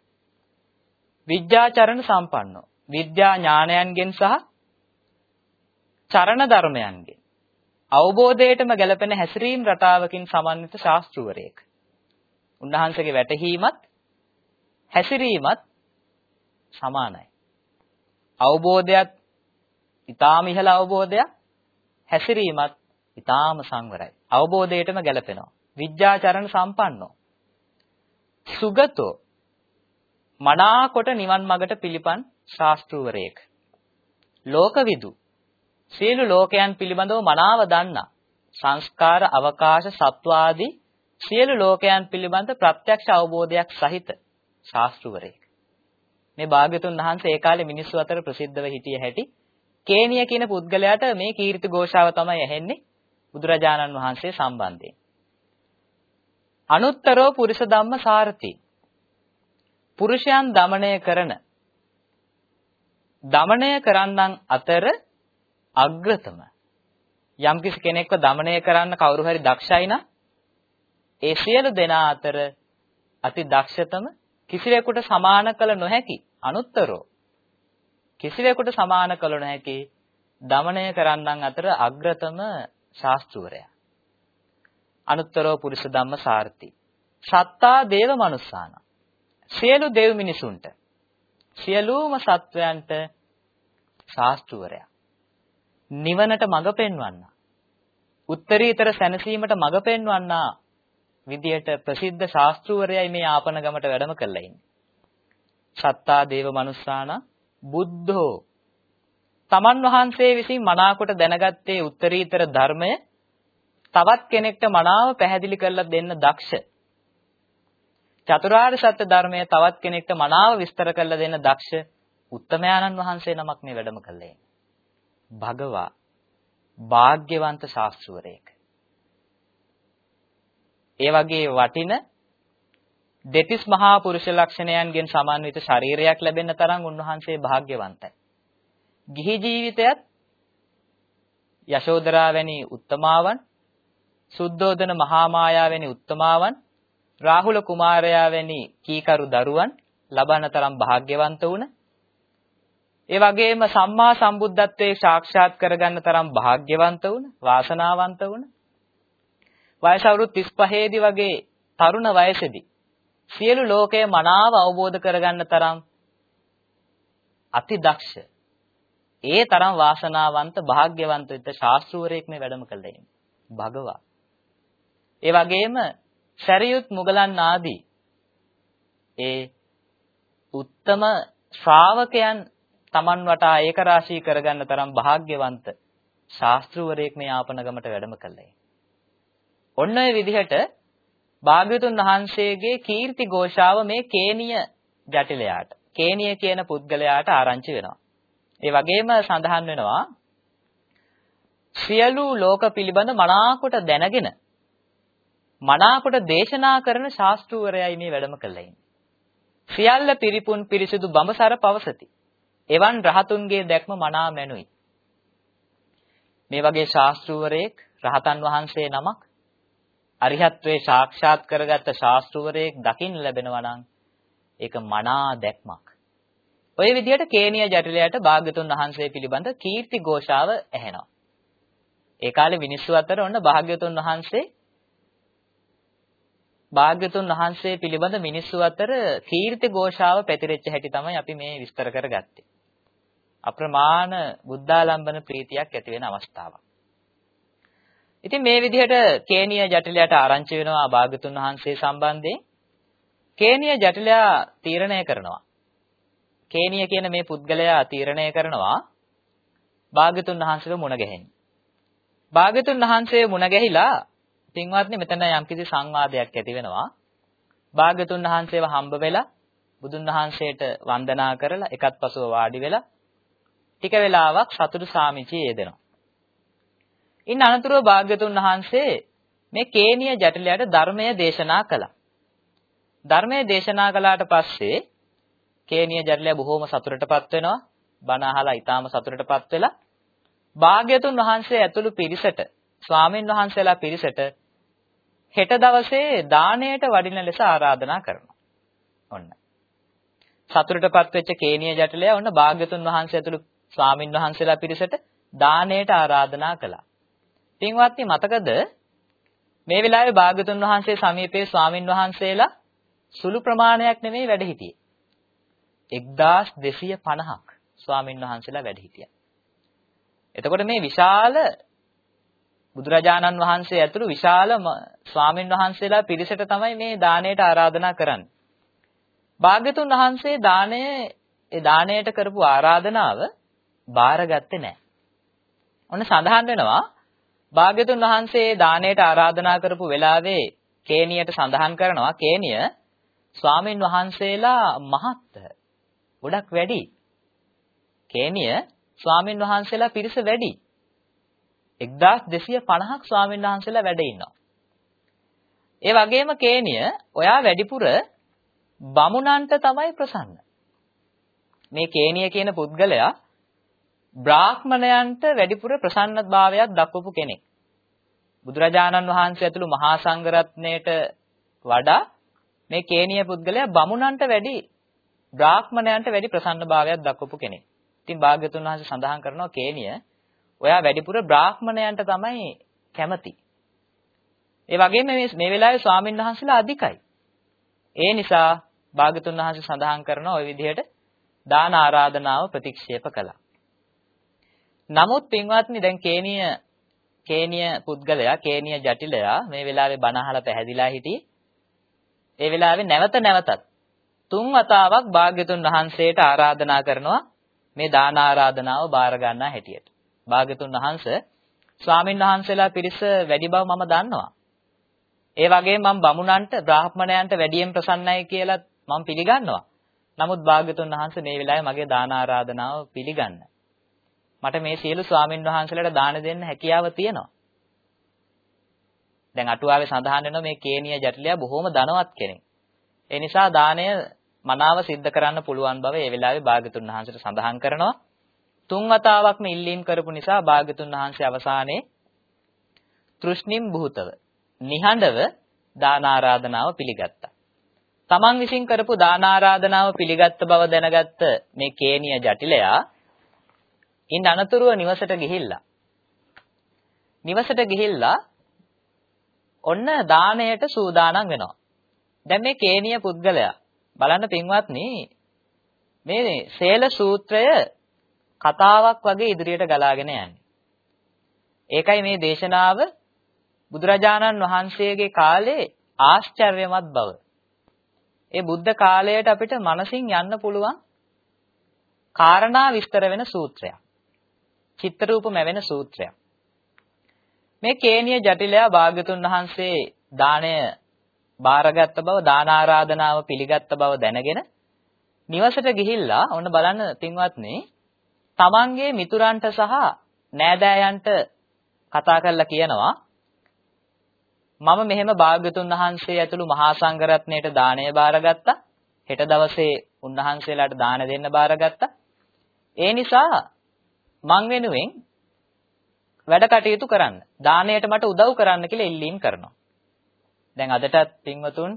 විද්‍යාචරණ සම්පන්නෝ විද්‍යා ඥානයන්ගෙන් සහ චරණ ධර්මයන්ගෙන් අවබෝධයටම ගැලපෙන හැසිරීම් රටාවකින් සමන්විත ශාස්ත්‍රවරයෙක්. උන්වහන්සේගේ වැටහීමත් හැසිරීමත් සමානයි. අවබෝධයත් ඊටාම ඉහළ අවබෝධයක් හැසිරීමත් ඊටාම සංවරයි. අවබෝධයටම ගැලපෙනවා. විද්‍යාචරණ සම්පන්නෝ. සුගතෝ මනාකොට නිවන් මඟට පිළිපන් ශාස්ත්‍රූවරයෙක්. ලෝකවිදු සියලු ලෝකයන් පිළිබඳව මනාව දන්නා සංස්කාර අවකාශ සත්වාදී සියලු ලෝකයන් පිළිබඳ ප්‍රත්‍යක්ෂ අවබෝධයක් සහිත ශාස්ත්‍රවරයෙක්. මේ භාග්‍යතුන් වහන්සේ ඒ කාලේ මිනිස්සු අතර ප්‍රසිද්ධව හිටිය හැටි කේනිය කියන පුද්ගලයාට මේ කීර්ති ഘോഷාව තමයි ඇහෙන්නේ බුදුරජාණන් වහන්සේ සම්බන්ධයෙන්. අනුත්තරෝ පුරිස ධම්ම සාරති. පුරුෂයන් দমনය කරන. দমনය කරන්නන් අතර අග්‍රතම. යම්කිසි කෙනෙක්ව দমনය කරන්න කවුරු හරි දක්ෂයි නම් ඒ සියලු දෙනා අතර අති දක්ෂතම කිසිවෙකුට සමාන කළ නොහැකි අනුත්තරෝ කිසිවෙකුට සමාන කළ නොහැකි দমনය කරන්නන් අතර අග්‍රතම ශාස්ත්‍රවරයා අනුත්තරෝ පුරුෂ ධම්ම සාර්ථි සත්තා දේව මනුස්සාන සියලු දෙව් මිනිසුන්ට සියලුම සත්වයන්ට ශාස්ත්‍රවරයා නිවනට මඟ පෙන්වන්නා. උත්තරීතර සැනසීමට මඟ පෙන්වන්නා විදියට ප්‍රසිද්ධ ශාස්ත්‍රූවරයයි මේ ආපන ගමට වැඩම කළා ඉන්නේ. සත්තා දේව මනුස්සාන බුද්ධෝ තමන් වහන්සේ විසින් මනාකොට දැනගත්තේ උත්තරීතර ධර්මය තවත් කෙනෙක්ට මනාව පැහැදිලි කරලා දෙන්න දක්ෂ. චතුරාර්ය සත්‍ය ධර්මය තවත් කෙනෙක්ට මනාව විස්තර කරලා දෙන්න දක්ෂ උත්තමයාණන් වහන්සේ නමක් මේ වැඩම කළේ. භගවා වාග්යවන්ත ශාස්ත්‍රවරයෙක්. ඒ වගේ වටින දෙතිස් මහා පුරුෂ ලක්ෂණයන්ගෙන් සමන්විත ශරීරයක් ලැබෙන්න තරම් උන්වහන්සේ වාග්යවන්තයි. ගිහි ජීවිතයත් යශෝදරා වැනි උත්තමාවන්, සුද්ධෝදන මහා මායා වැනි උත්තමාවන්, රාහුල කුමාරයා වැනි කීකරු දරුවන් ලබන තරම් වාග්යවන්ත වුණ ඒ වගේම සම්මා සම්බුද්ධත්වයේ සාක්ෂාත් කරගන්න තරම් වාග්යවන්ත වුණ, වාසනාවන්ත වුණ. වයස අවුරුදු 35 දී වගේ තරුණ වයසේදී සියලු ලෝකය මනාව අවබෝධ කරගන්න තරම් අති දක්ෂ ඒ තරම් වාසනාවන්ත වාග්යවන්ත විත් ශාස්ත්‍රූවරයෙක් මේ වැඩම කළේ ඉන්නේ. භගවා. ඒ වගේම සරියුත් මුගලන් ආදී ඒ උත්තම ශ්‍රාවකයන් Taman වටා ඒක රාශී කරගන්න තරම් වාග්යවන්ත ශාස්ත්‍රවරයෙක් මේ ආපනගමට වැඩම කළේ. ඔන්න ඔය විදිහට භාග්‍යතුන් වහන්සේගේ කීර්ති ഘോഷාව මේ කේනිය ජටිලයාට කේනිය කියන පුද්ගලයාට ආරංචි වෙනවා. ඒ වගේම සඳහන් වෙනවා සියලු ලෝක පිළිබඳ මනාකොට දැනගෙන මනාකොට දේශනා කරන ශාස්ත්‍රූවරයයි මේ වැඩම කළේ. සියල්ල පිරිපුන් පිරිසිදු බඹසර පවසති. එවන් රහතුන්ගේ දැක්ම මනා මැනුයි. මේ වගේ ශාස්ත්‍රූවරයෙක් රහතන් වහන්සේ නමක් අරිහත්වේ සාක්ෂාත් කරගත්ත ශාස්ත්‍රූවරයෙක් දකින්න ලැබෙනවා නම් ඒක මනා දැක්මක්. ඔය විදිහට කේනිය ජටිලයට භාග්‍යතුන් වහන්සේ පිළිබඳ කීර්ති ഘോഷාව ඇහෙනවා. ඒ කාලේ මිනිස්සු අතර ඔන්න භාග්‍යතුන් වහන්සේ භාග්‍යතුන් වහන්සේ පිළිබඳ මිනිස්සු අතර කීර්ති ഘോഷාව පැතිරෙච්ච හැටි තමයි අපි මේ විස්තර කරගත්තේ. අප්‍රමාණ බුද්ධාලම්බන ප්‍රීතියක් ඇති වෙන අවස්ථාවක්. ඉතින් මේ විදිහට කේනිය ජටිලයට ආරංචි වෙනවා භාග්‍යතුන් වහන්සේ සම්බන්ධයෙන්. කේනිය ජටිලයා තීරණය කරනවා කේනිය කියන මේ පුද්ගලයා තීරණය කරනවා භාගතුන් වහන්සේව මුණ ගැහෙන්න. භාගතුන් වහන්සේ මුණ ගැහිලා පින්වත්නි මෙතන යම්කිසි සංවාදයක් ඇති වෙනවා. භාගතුන් වහන්සේව හම්බ වෙලා බුදුන් වහන්සේට වන්දනා කරලා එකත් පසුව වාඩි වෙලා ටික වෙලාවක් සතුටු සාමිචියේ යෙදෙනවා. ඉන් අනතුරුව භාග්‍යතුන් වහන්සේ මේ කේනිය ජටිලයට ධර්මය දේශනා කළා. ධර්මය දේශනා කළාට පස්සේ කේනිය ජටිලයා බොහොම සතුටටපත් වෙනවා. බණ අහලා ඊටාම සතුටටපත් වෙලා භාග්‍යතුන් වහන්සේ ඇතුළු පිරිසට ස්වාමින් වහන්සේලා පිරිසට හෙට දවසේ දාණයට වඩින ලෙස ආරාධනා කරනවා. ඔන්න. සතුටටපත් වෙච්ච කේනිය ජටිලයා ඔන්න භාග්‍යතුන් වහන්සේ ඇතුළු ස්වාමින් වහන්සේලා පිරිසට දාණයට ආරාධනා කළා. පින්වත්නි මතකද මේ වෙලාවේ භාග්‍යතුන් වහන්සේ සමීපයේ ස්වාමින් වහන්සේලා සුළු ප්‍රමාණයක් නෙමෙයි වැඩ හිටියේ. 1250ක් ස්වාමින් වහන්සේලා වැඩ හිටියා. එතකොට මේ විශාල බුදුරජාණන් වහන්සේ ඇතුළු විශාල ස්වාමින් වහන්සේලා පිරිසට තමයි මේ දාණයට ආරාධනා කරන්නේ. භාග්‍යතුන් වහන්සේ දාණය ඒ දාණයට කරපු ආරාධනාව බාරගත්තේ නැහැ. ඔන්න සඳහන් වෙනවා භාග්‍යතුන් වහන්සේ දාණයට ආරාධනා කරපු වෙලාවේ කේනියට සඳහන් කරනවා කේනිය ස්වාමින් වහන්සේලා මහත් ගොඩක් වැඩි. කේනිය ස්වාමින් වහන්සේලා පිරිස වැඩි. 1250ක් ස්වාමීන් වහන්සේලා වැඩ ඉන්නවා. ඒ වගේම කේනිය ඔයා වැඩිපුර බමුණන්ට තමයි ප්‍රසන්න. මේ කේනිය කියන පුද්ගලයා බ්‍රාහ්මණයන්ට වැඩිපුර ප්‍රසන්නභාවයක් දක්වපු කෙනෙක්. බුදුරජාණන් වහන්සේ ඇතුළු මහා සංඝරත්නයට වඩා මේ කේනිය පුද්ගලයා බමුණන්ට වැඩි බ්‍රාහ්මණයන්ට වැඩි ප්‍රසන්නභාවයක් දක්වපු කෙනෙක්. ඉතින් භාග්‍යතුන් වහන්සේ සඳහන් කරනවා කේනිය ඔයා වැඩිපුර බ්‍රාහ්මණයන්ට තමයි කැමති. ඒ වගේම මේ මේ වෙලාවේ ස්වාමීන් වහන්සේලා අධිකයි. ඒ නිසා භාග්‍යතුන් වහන්සේ සඳහන් කරන ওই විදිහට දාන ආරාධනාව ප්‍රතික්ෂේප කළා. නමුත් පින්වත්නි දැන් කේනිය කේනිය පුද්ගලයා කේනිය ජටිලයා මේ වෙලාවේ බණ අහලා පැහැදිලා හිටියේ. ඒ වෙලාවේ නැවත නැවතත් තුන් වතාවක් භාග්‍යතුන් වහන්සේට ආරාධනා කරනවා මේ දාන ආරාධනාව බාර ගන්නා හැටියට. භාග්‍යතුන් වහන්සේ ස්වාමින් වහන්සේලා පිරිස වැඩි බව මම දන්නවා. ඒ වගේම මම බමුණන්ට බ්‍රාහ්මණයන්ට වැඩියෙන් ප්‍රසන්නයි කියලා මම පිළිගන්නවා. නමුත් භාග්‍යතුන් වහන්සේ මේ වෙලාවේ මගේ දාන ආරාධනාව පිළිගන්න. මට මේ සියලු ස්වාමින් වහන්සේලාට දාන දෙන්න හැකියාව තියෙනවා. දැන් අටුවාවේ සඳහන් වෙනවා මේ කේනිය ජටිලයා බොහොම ධනවත් කෙනෙක්. ඒ නිසා දාණය මනාව සිද්ධ කරන්න පුළුවන් බව ඒ වෙලාවේ භාග්‍යතුන් වහන්සේට සඳහන් කරනවා. තුන් වතාවක්ම ඉල්ලීම් කරපු නිසා භාග්‍යතුන් වහන්සේ අවසානයේ තෘෂ්ණිම් බුතව නිහඬව දාන ආරාධනාව පිළිගත්තා. තමන් විසින් කරපු දාන ආරාධනාව පිළිගත් බව දැනගත්ත මේ කේනිය ජටිලයා ඉන් අනතුරුව නිවසට ගිහිල්ලා නිවසට ගිහිල්ලා ඔන්න දාණයට සූදානම් වෙනවා. දැන් මේ කේනිය පුද්ගලයා බලන්න පින්වත්නි මේ සේල සූත්‍රය කතාවක් වගේ ඉදිරියට ගලාගෙන යන්නේ. ඒකයි මේ දේශනාව බුදුරජාණන් වහන්සේගේ කාලේ ආශ්චර්යමත් බව. ඒ බුද්ධ කාලයට අපිට මනසින් යන්න පුළුවන් කාරණා විස්තර වෙන සූත්‍රයක්. චිත්‍රූප මැවෙන සූත්‍රයක්. මේ කේනිය ජටිලයා භාග්‍යතුන් වහන්සේ දාණය බාරගත් බව දාන ආරාධනාව පිළිගත් බව දැනගෙන නිවසට ගිහිල්ලා ඔන්න බලන්න පින්වත්නි තමන්ගේ මිතුරන්ට සහ නෑදෑයන්ට කතා කරලා කියනවා මම මෙහෙම භාග්‍යතුන් වහන්සේ ඇතුළු මහා සංඝරත්නයට දාණය බාරගත්තා. හෙට දවසේ උන්වහන්සේලාට දාන දෙන්න බාරගත්තා. ඒ නිසා මං වෙනුවෙන් වැඩ කටයුතු කරන්න. දාණයට මට උදව් කරන්න කියලා ඉල්ලීම් කරනවා. දැන් අදටත් පින්වතුන්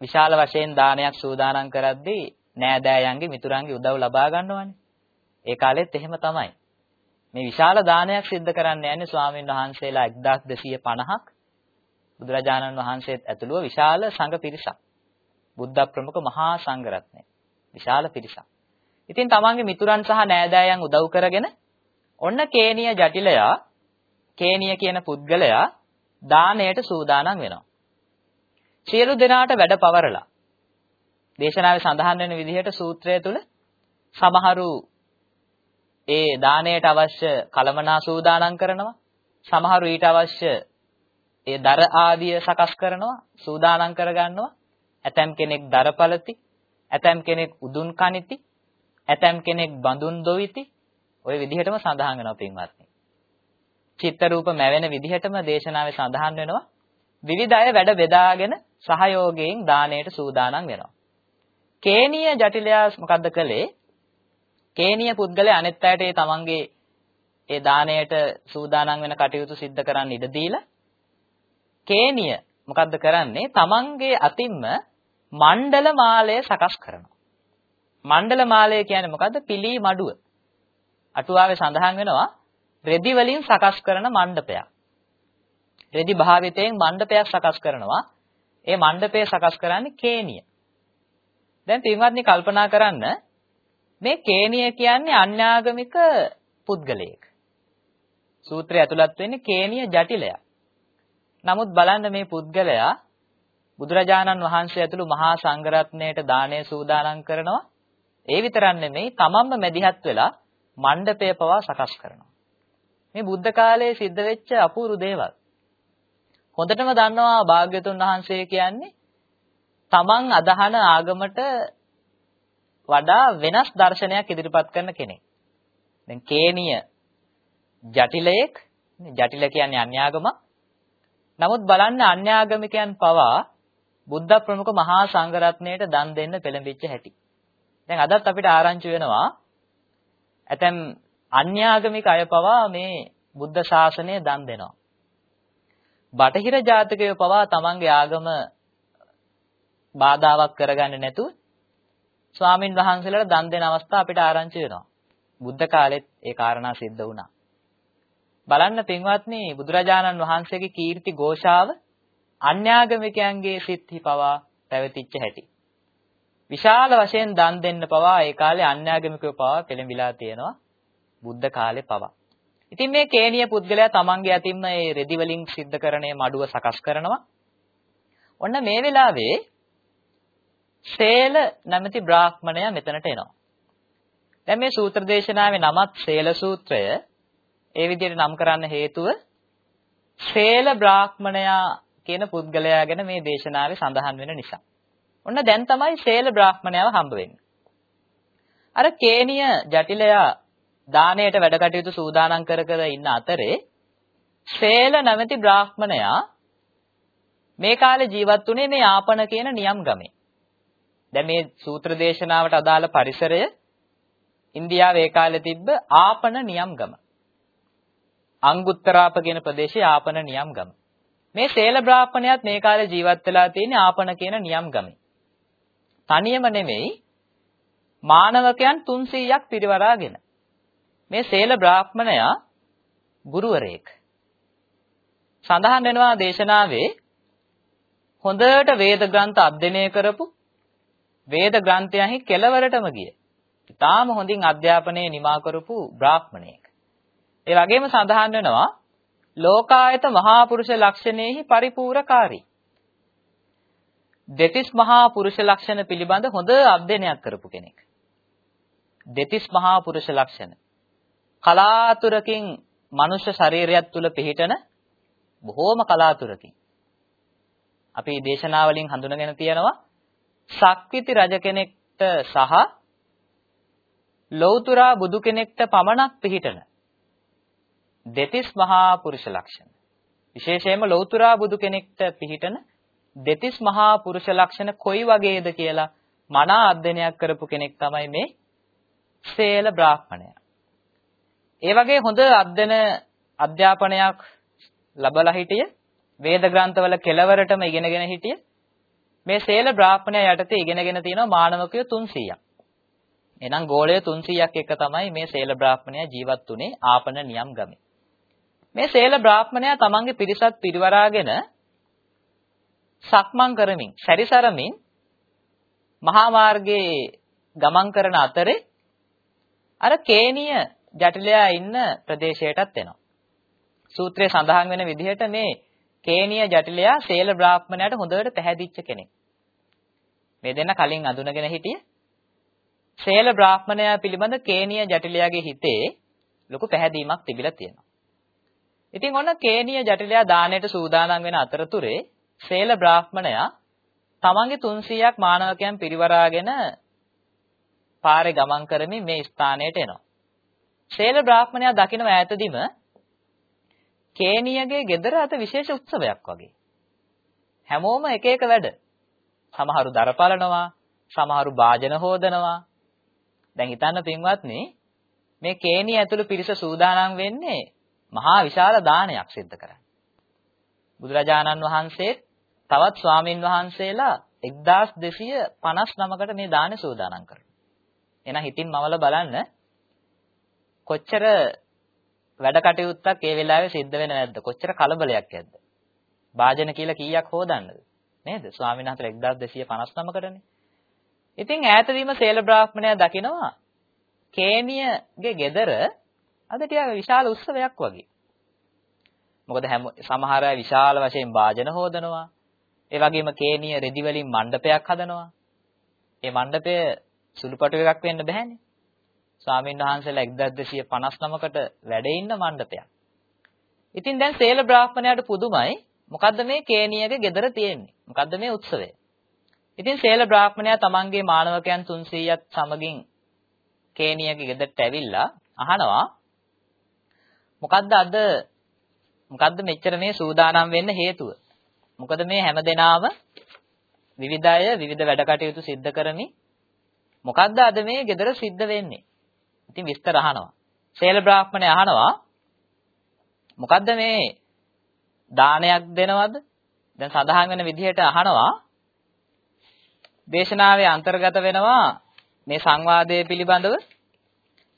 විශාල වශයෙන් දානයක් සූදානම් කරද්දී නෑදෑයන්ගේ මිතුරන්ගේ උදව් ලබා ගන්නවනේ. ඒ කාලෙත් එහෙම තමයි. මේ විශාල දානයක් සිද්ධ කරන්න යන්නේ ස්වාමීන් වහන්සේලා 1250ක් බුදුරජාණන් වහන්සේත් ඇතුළුව විශාල සංඝ පිරිසක්. බුද්ධ ප්‍රමුඛ මහා සංඝරත්නය. විශාල පිරිසක්. ඉතින් තමන්ගේ මිතුරන් සහ නෑදෑයන් උදව් කරගෙන ඔන්න කේනිය ජටිලයා කේනිය කියන පුද්ගලයා දාණයට සූදානම් වෙනවා. සියලු දෙනාට වැඩ පවරලා දේශනාවේ සඳහන් වෙන විදිහට සූත්‍රය තුල සමහරු ඒ දාණයට අවශ්‍ය කලමනා සූදානම් කරනවා. සමහරු ඊට අවශ්‍ය ඒ දර ආදිය සකස් කරනවා, සූදානම් කරගන්නවා. ඇතම් කෙනෙක් දරපලති, ඇතම් කෙනෙක් උදුන් කනිති, ඇතම් කෙනෙක් බඳුන් දොවිති. ওই විදිහටම සඳහන් වෙනවා පින්වත්නි. චිත්ත රූප මැවෙන විදිහටම දේශනාවේ සඳහන් වෙනවා. විවිධ අය වැඩ බෙදාගෙන සහයෝගයෙන් දාණයට සූදානම් වෙනවා. කේනීය ජටිලයා මොකද්ද කළේ? කේනිය පුද්ගලයා අනෙත් අයට ඒ තමන්ගේ ඒ දාණයට සූදානම් වෙන කටයුතු සිද්ධ කරන්න ඉඩ දීලා කේනිය මොකද්ද කරන්නේ තමන්ගේ අතින්ම මණ්ඩල මාලය සකස් කරනවා මණ්ඩල මාලය කියන්නේ මොකද්ද පිලි මඩුව අටුවාවේ සඳහන් වෙනවා රෙදි වලින් සකස් කරන මණ්ඩපයක් රෙදි භාවිතයෙන් මණ්ඩපයක් සකස් කරනවා ඒ මණ්ඩපය සකස් කරන්නේ කේනිය දැන් පින්වත්නි කල්පනා කරන්න මේ කේනිය කියන්නේ අන්‍යාගමික පුද්ගලයෙක්. සූත්‍රය ඇතුළත් වෙන්නේ කේනිය ජටිලයක්. නමුත් බලන්න මේ පුද්ගලයා බුදුරජාණන් වහන්සේ ඇතුළු මහා සංඝරත්නයට දාණය සූදානම් කරනවා. ඒ විතරක් නෙමෙයි තමන්ම මැදිහත් වෙලා මණ්ඩපය පවා සකස් කරනවා. මේ බුද්ධ කාලයේ සිද්ධ වෙච්ච අපූර්ව දේවල්. හොඳටම දන්නවා භාග්‍යතුන් වහන්සේ කියන්නේ තමන් අදහන ආගමට වඩා වෙනස් දර්ශනයක් ඉදිරිපත් කරන කෙනෙක්. දැන් කේනිය ජටිලයක් ජටිල කියන්නේ අන්‍යාගම. නමුත් බලන්න අන්‍යාගමිකයන් පවා බුද්ධ ප්‍රමුඛ මහා සංඝරත්නයට දන් දෙන්න පෙළඹිච්ච හැටි. දැන් අදත් අපිට ආරංචි වෙනවා ඇතැම් අන්‍යාගමික අය පවා මේ බුද්ධ ශාසනය දන් දෙනවා. බටහිර ජාතකයෝ පවා තමන්ගේ ආගම බාධාවක් කරගන්නේ නැතුව ස්වාමින් වහන්සේලාට දන් දෙන අවස්ථා අපිට ආරංචි වෙනවා. බුද්ධ කාලෙත් ඒ කාරණා සිද්ධ වුණා. බලන්න පින්වත්නි බුදුරජාණන් වහන්සේගේ කීර්ති ഘോഷාව අන්‍යාගමිකයන්ගේ සිත්හි පවා පැවතිච්ච හැටි. විශාල වශයෙන් දන් දෙන්න පවා ඒ කාලේ අන්‍යාගමිකයෝ පවා පෙළඹිලා තියෙනවා බුද්ධ කාලේ පවා. ඉතින් මේ කේනිය පුද්ගලයා තමන්ගේ අතින්ම මේ රෙදි වලින් සිද්ධ කරන්නේ මඩුව සකස් කරනවා. ඔන්න මේ වෙලාවේ සේල නැමැති බ්‍රාහ්මණයා මෙතනට එනවා. දැන් මේ සූත්‍ර දේශනාවේ නමත් සේල සූත්‍රය ඒ විදිහට නම් කරන්න හේතුව සේල බ්‍රාහ්මණයා කියන පුද්ගලයා ගැන මේ දේශනාවේ සඳහන් වෙන නිසා. ඔන්න දැන් තමයි සේල බ්‍රාහ්මණයව හම්බ වෙන්නේ. අර කේනිය ජටිලයා දාණයට වැඩ කටයුතු සූදානම් කර කර ඉන්න අතරේ සේල නැමැති බ්‍රාහ්මණයා මේ කාලේ ජීවත් වුණේ මේ ආපන කියන නියම් ගමේ. දැන් මේ සූත්‍ර දේශනාවට අදාළ පරිසරය ඉන්දියාවේ ඒ කාලේ තිබ්බ ආපන නියම් ගම. අංගුත්තරාප කියන ප්‍රදේශයේ ආපන නියම් ගම. මේ සේල බ්‍රාහ්මණයත් මේ කාලේ ජීවත් වෙලා තියෙන්නේ ආපන කියන නියම් ගමේ. තනියම නෙමෙයි මානවකයන් 300ක් පිරිවරාගෙන. මේ සේල බ්‍රාහ්මණයා ගුරුවරයෙක්. සඳහන් වෙනවා දේශනාවේ හොඳට වේද ග්‍රන්ථ අධ්‍යයනය කරපු වේද ග්‍රන්ථයන්හි කෙලවරටම ගිය. ඊටාම හොඳින් අධ්‍යාපනය නිමා කරපු බ්‍රාහ්මණයෙක්. ඒ වගේම සඳහන් වෙනවා ලෝකායත මහා පුරුෂ ලක්ෂණෙහි පරිපූර්ණකාරී. දෙතිස් මහා පුරුෂ ලක්ෂණ පිළිබඳ හොඳ අධ්‍යයනයක් කරපු කෙනෙක්. දෙතිස් මහා පුරුෂ ලක්ෂණ. කලාතුරකින් මනුෂ්‍ය ශරීරයක් තුල පිහිටන බොහෝම කලාතුරකින්. අපි දේශනාවලින් හඳුනගෙන තියෙනවා සක්විති රජ කෙනෙක්ට සහ ලෞතුරා බුදු කෙනෙක්ට පමණක් පිහිටන දෙතිස් මහා පුරුෂ ලක්ෂණ. විශේෂයෙන්ම ලෞතුරා බුදු කෙනෙක්ට පිහිටන දෙතිස් මහා පුරුෂ ලක්ෂණ කොයි වගේද කියලා මනා අධ්‍යයනයක් කරපු කෙනෙක් තමයි මේ සේල බ්‍රාහ්මණයා. ඒ වගේ හොඳ අධ්‍යයන අධ්‍යාපනයක් ලැබලා හිටිය වේද ග්‍රන්ථවල කෙලවරටම ඉගෙනගෙන හිටිය මේ සේල බ්‍රාහ්මණයා යටතේ ඉගෙනගෙන තියෙනවා මානවකයෝ 300ක්. එහෙනම් ගෝලය 300ක් එක තමයි මේ සේල බ්‍රාහ්මණයා ජීවත් වුනේ ආපන නියම් ගමේ. මේ සේල බ්‍රාහ්මණයා තමන්ගේ පිරිසත් පිරිවරාගෙන සක්මන් කරමින් සැරිසරමින් මහා මාර්ගයේ ගමන් කරන අතරේ අර කේනිය ජටිලයා ඉන්න ප්‍රදේශයටත් එනවා. සූත්‍රයේ සඳහන් වෙන විදිහට මේ කේනිය ජටිලයා සේල බ්‍රාහ්මණයාට හොඳට පැහැදිච්ච කෙනෙක්. මේ දෙන්න කලින් අඳුනගෙන හිටියේ සේල බ්‍රාහ්මණයා පිළිබඳ කේනිය ජටිලයාගේ හිතේ ලොකු පැහැදීමක් තිබිලා තියෙනවා. ඉතින් ඔන්න කේනිය ජටිලයා දාණයට සූදානම් වෙන අතරතුරේ සේල බ්‍රාහ්මණයා තමන්ගේ 300ක් මානවකයන් පිරිවරාගෙන පාරේ ගමන් කරමින් මේ ස්ථානයට එනවා. සේල බ්‍රාහ්මණයා දකින්න ඈතදීම කේනියගේ ගෙදර අත විශේෂ උත්සවයක් වගේ. හැමෝම එක එක වැඩ. සමහරු දරපලනවා, සමහරු වාජන හොදනවා. දැන් හිතන්න පින්වත්නි මේ කේනිය ඇතුළු පිරිස සූදානම් වෙන්නේ මහා විශාල දානයක් සිද්ධ කරන්න. බුදුරජාණන් වහන්සේ තවත් ස්වාමින් වහන්සේලා 1259කට මේ දානේ සූදානම් කරනවා. එහෙනම් හිතින් මවල බලන්න කොච්චර වැඩ කටයුත්තක් ඒ වෙලාවේ සිද්ධ වෙනව නැද්ද? කොච්චර කලබලයක් ඇද්ද? වාජන කියලා කීයක් හොදන්නද? නේද? ස්වාමීන් වහන්සේ 1259කටනේ. ඉතින් ඈතදීම සේල බ්‍රාහ්මණයා දකිනවා කේනියගේ ගෙදර අද ටිකක් විශාල උත්සවයක් වගේ. මොකද හැම සමහර අය විශාල වශයෙන් වාජන හොදනවා. ඒ වගේම කේනිය රෙදි වලින් මණ්ඩපයක් හදනවා. ඒ මණ්ඩපය සුළුපටු එකක් වෙන්න බෑනේ. ස්වාමීන් වහන්සේලා 1259කට වැඩ ඉන්න මණ්ඩපයක්. ඉතින් දැන් සේල බ්‍රාහ්මණයාට පුදුමයි මොකද්ද මේ කේනියගේ ගෙදර තියෙන්නේ? මොකද්ද මේ උත්සවය? ඉතින් සේල බ්‍රාහ්මණයා තමන්ගේ මානවකයන් 300ක් සමගින් කේනියගේ ගෙදරට ඇවිල්ලා අහනවා මොකද්ද අද මොකද්ද මෙච්චර මේ සූදානම් වෙන්න හේතුව? මොකද මේ හැමදෙනාම විවිධ අය විවිධ වැඩ කටයුතු සිද්ධ කරමින් මොකද්ද අද මේ gedara සිද්ධ වෙන්නේ? ඉතින් විස්තර අහනවා. සේල බ්‍රාහ්මණය අහනවා මොකද්ද මේ දානයක් දෙනවද? දැන් සඳහන් වෙන විදිහට අහනවා දේශනාවේ අන්තර්ගත වෙනවා මේ සංවාදයේ පිළිබඳව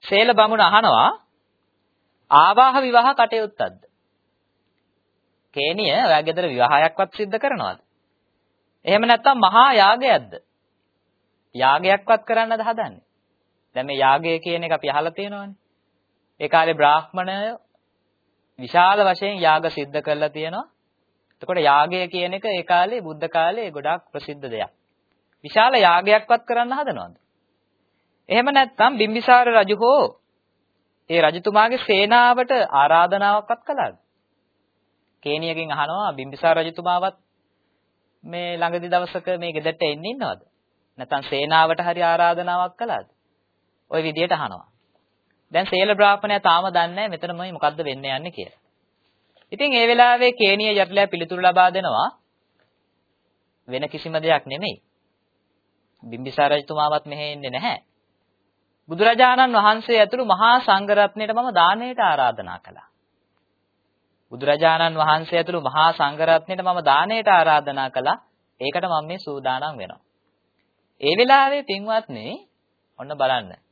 සේල බමුණ අහනවා ආවාහ විවාහ කටයුත්තක්ද? කේනිය ඔයා ගෙදර විවාහයක්වත් සිද්ධ කරනවද? එහෙම නැත්නම් මහා යාගයක්ද? යාගයක්වත් කරන්නද හදන්නේ? දැන් මේ යාගය කියන එක අපි අහලා තියෙනවානේ. ඒ කාලේ බ්‍රාහ්මණය විශාල වශයෙන් යාග සිද්ධ කරලා තියෙනවා. එතකොට යාගය කියන එක ඒ කාලේ බුද්ධ කාලේ ගොඩාක් ප්‍රසිද්ධ දෙයක්. විශාල යාගයක්වත් කරන්න හදනවද? එහෙම නැත්නම් බිම්බිසාර රජු හෝ ඒ රජතුමාගේ සේනාවට ආරාධනාවක්වත් කළාද? කේනියකින් අහනවා බිම්බිසාර රජතුමාවත් මේ ළඟදි දවසක මේ ගෙදරට එන්න ඉන්නවද? නැත්නම් සේනාවට හරි ආරාධනාවක් කළාද? ওই විදියට අහනවා. දැන් සේල බ්‍රාහ්මණයා තාම දන්නේ මෙතන මොකද්ද වෙන්න යන්නේ කියලා. ඉතින් ඒ වෙලාවේ කේනිය යටිලා පිළිතුරු ලබා දෙනවා වෙන කිසිම දෙයක් නෙමෙයි. බිම්බිසාර රජතුමාවත් මෙහෙ එන්නේ නැහැ. බුදුරජාණන් වහන්සේ ඇතුළු මහා සංඝරත්නයට මම දාණයට ආරාධනා කළා. බුදුරජාණන් වහන්සේ ඇතුළු මහා සංඝරත්නයට මම දාණයට ආරාධනා කළා. ඒකට මම මේ සූදානම් වෙනවා. ඒ වෙලාවේ පින්වත්නි ඔන්න බලන්න.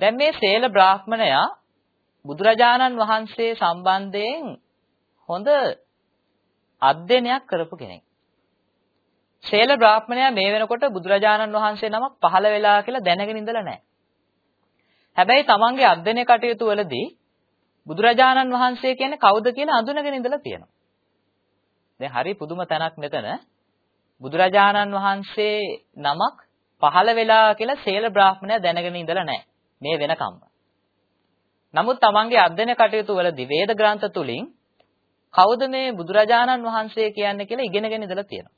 දැන් මේ සේල බ්‍රාහ්මණයා බුදුරජාණන් වහන්සේ සම්බන්ධයෙන් හොඳ අධ්‍යයනයක් කරපු කෙනෙක්. ශේල බ්‍රාහ්මණයා මේ වෙනකොට බුදුරජාණන් වහන්සේ නමක් පහළ වෙලා කියලා දැනගෙන ඉඳලා නැහැ. හැබැයි තමන්ගේ අධ්‍යයන කටයුතු වලදී බුදුරජාණන් වහන්සේ කියන්නේ කවුද කියලා අඳුනගෙන ඉඳලා තියෙනවා. දැන් හරි පුදුම තැනක් මෙතන බුදුරජාණන් වහන්සේ නමක් පහළ වෙලා කියලා ශේල බ්‍රාහ්මණයා දැනගෙන ඉඳලා නැහැ. මේ වෙනකම්ම. නමුත් තමන්ගේ අධ්‍යයන කටයුතු වලදී වේද ග්‍රන්ථ තුලින් කවුද මේ බුදුරජාණන් වහන්සේ කියන්නේ කියලා ඉගෙනගෙන ඉඳලා තියෙනවා.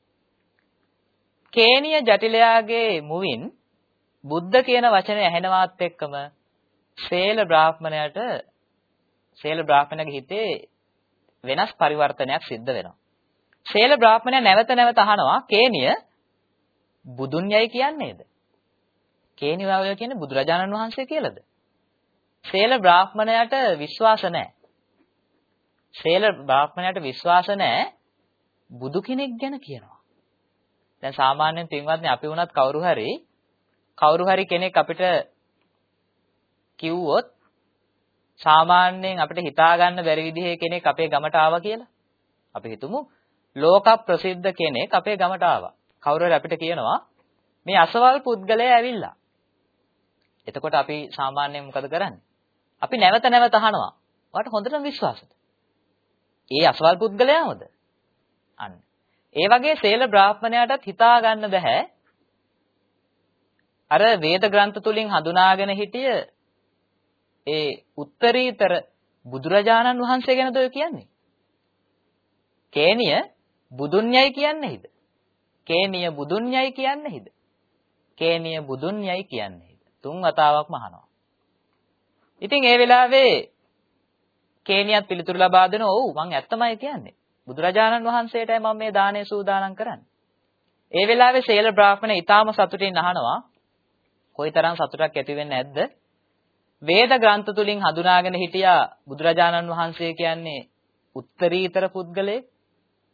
කේනිය ජටිලයාගේ මුවින් බුද්ධ කියන වචනේ ඇහෙනවත් එක්කම ශේල බ්‍රාහ්මණයට ශේල බ්‍රාහ්මණයාගේ හිතේ වෙනස් පරිවර්තනයක් සිද්ධ වෙනවා. ශේල බ්‍රාහ්මණයා නැවත නැවත අහනවා කේනිය බුදුන් යයි කියන්නේද? කේනිය වගේ කියන්නේ බුදුරජාණන් වහන්සේ කියලාද? ශේල බ්‍රාහ්මණයාට විශ්වාස නැහැ. ශේල බ්‍රාහ්මණයාට විශ්වාස නැහැ බුදු කෙනෙක් ගැන කියනවා. දැන් සාමාන්‍යයෙන් පින්වත්නි අපි වුණත් කවුරු හරි කවුරු හරි කෙනෙක් අපිට කිව්වොත් සාමාන්‍යයෙන් අපිට හිතා ගන්න බැරි විදිහේ කෙනෙක් අපේ ගමට ආවා කියලා. අපි හිතමු ලෝක ප්‍රසිද්ධ කෙනෙක් අපේ ගමට ආවා. කවුරු හරි අපිට කියනවා මේ අසවල් පුද්ගලයා ඇවිල්ලා. එතකොට අපි සාමාන්‍යයෙන් මොකද කරන්නේ? අපි නැවත නැවත අහනවා. ඔයාට හොඳටම විශ්වාසද? ඒ අසවල් පුද්ගලයාමද? අන්න. ඒ වගේ සේල බ්‍රාහ්මණයාටත් හිතා ගන්න බෑ. අර වේද ග්‍රන්ථ තුලින් හඳුනාගෙන හිටිය ඒ උත්තරීතර බුදුරජාණන් වහන්සේ ගැනද ඔය කියන්නේ? කේනිය බුදුන්යයි කියන්නේද? කේනිය බුදුන්යයි කියන්නේද? කේනිය බුදුන්යයි කියන්නේද? තුන් වතාවක්ම අහනවා. ඉතින් ඒ වෙලාවේ කේනියත් පිළිතුරු ලබා දෙන ඔව් මං ඇත්තමයි කියන්නේ. බුදුරජාණන් වහන්සේටයි මම මේ දානේ සූදානම් කරන්නේ. ඒ වෙලාවේ ශේල බ්‍රාහ්මණ ඊටාම සතුටින් අහනවා කොයිතරම් සතුටක් ඇති වෙන්නේ නැද්ද? වේද ග්‍රන්ථ තුලින් හඳුනාගෙන හිටියා බුදුරජාණන් වහන්සේ කියන්නේ උත්තරීතර පුද්ගලයෙක්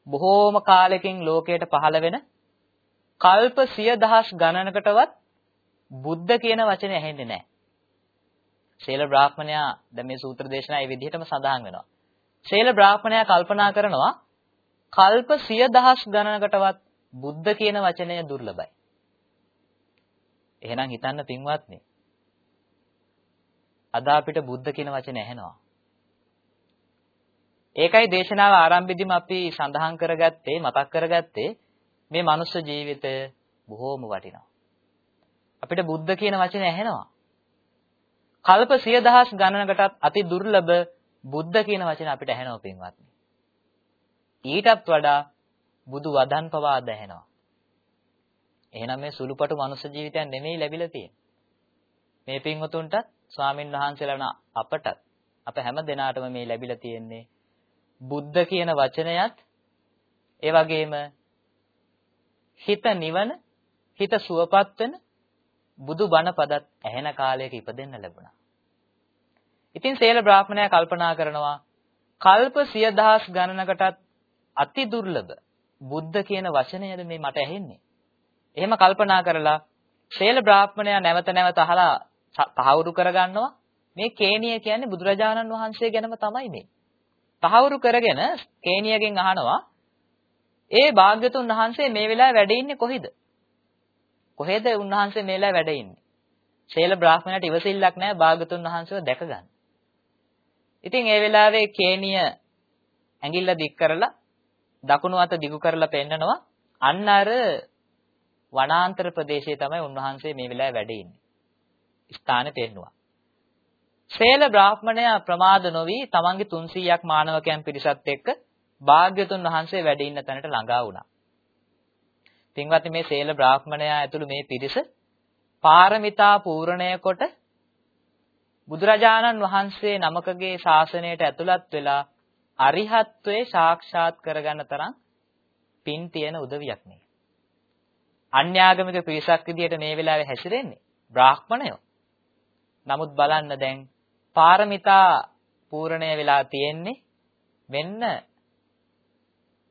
බොහෝම කාලෙකින් ලෝකයට පහළ වෙන කල්ප සිය දහස් ගණනකටවත් බුද්ධ කියන වචනේ ඇහෙන්නේ නැහැ. ශේල බ්‍රාහ්මණයා දැන් මේ සූත්‍ර දේශනා මේ විදිහටම සඳහන් වෙනවා. ශේල බ්‍රාහ්මණයා කල්පනා කරනවා කල්ප සිය දහස් ගණනකටවත් බුද්ධ කියන වචනය දුර්ලභයි. එහෙනම් හිතන්න පින්වත්නි. අද අපිට බුද්ධ කියන වචනේ ඇහෙනවා. ඒකයි දේශනාව ආරම්භෙදිම අපි සඳහන් කරගත්තේ මතක් කරගත්තේ මේ මනුස්ස ජීවිතය බොහෝම වටිනවා. අපිට බුද්ධ කියන වචනේ ඇහෙනවා. කල්ප 10000 ගණනකටත් අති දුර්ලභ බුද්ධ කියන වචනේ අපිට ඇහෙනවා පින්වත්නි. ඊටත් වඩා බුදු වදන් පවා දැහෙනවා. එහෙනම් මේ සුළුපටු මනුස්ස ජීවිතයක් නෙමෙයි ලැබිලා තියෙන්නේ. මේ පින්වතුන්ටත් ස්වාමින් වහන්සේලා අපට අප හැම දෙනාටම මේ ලැබිලා තියෙන්නේ බුද්ධ කියන වචනයත් ඒ වගේම හිත නිවන හිත සුවපත් වෙන බුදු බණ පදත් ඇහෙන කාලයක ඉපදෙන්න ලැබුණා. ඉතින් සේල බ්‍රාහ්මණයා කල්පනා කරනවා කල්ප සිය දහස් ගණනකටත් අති දුර්ලභ බුද්ධ කියන වචනයද මේ මට ඇහෙන්නේ. එහෙම කල්පනා කරලා ශේල බ්‍රාහ්මණයා නැවත නැවත අහලා තහවුරු කරගන්නවා මේ කේනිය කියන්නේ බුදුරජාණන් වහන්සේ ගැනම තමයි මේ. තහවුරු කරගෙන කේනියගෙන් අහනවා ඒ භාග්‍යතුන් වහන්සේ මේ වෙලාවේ වැඩ ඉන්නේ කොහෙද? කොහෙද උන්වහන්සේ මේ වෙලාවේ වැඩ ඉන්නේ? ශේල බ්‍රාහ්මණයට ඉවසිල්ලක් නැහැ භාග්‍යතුන් වහන්සේව දැක ගන්න. ඉතින් ඒ වෙලාවේ කේනිය ඇඟිල්ල දික් කරලා දකුණු අත දිගු කරලා පෙන්නනවා අන්න අර වනාන්තර ප්‍රදේශයේ තමයි උන්වහන්සේ මේ වෙලාවේ වැඩ ඉන්නේ. ස්ථානේ පෙන්නවා. ශේල බ්‍රාහ්මණයා ප්‍රමාද නොවි තමන්ගේ 300ක් මානවකයන් පිරිසත් එක්ක භාග්‍යතුන් වහන්සේ වැඩ ඉන්න තැනට ළඟා වුණා. පින්වත්නි මේ ශේල බ්‍රාහ්මණයා ඇතුළු මේ පිරිස පාරමිතා පූර්ණය කොට බුදුරජාණන් වහන්සේ නමකගේ ශාසනයට ඇතුළත් වෙලා අරිහත්ත්වයේ සාක්ෂාත් කරගන්න තරම් පින් තියෙන උදවියක් නේ. අන්‍යාගමික පිරිසක් විදියට මේ වෙලාවේ හැසිරෙන්නේ බ්‍රාහ්මණයෝ. නමුත් බලන්න දැන් පාරමිතා පූර්ණය වෙලා තියෙන්නේ මෙන්න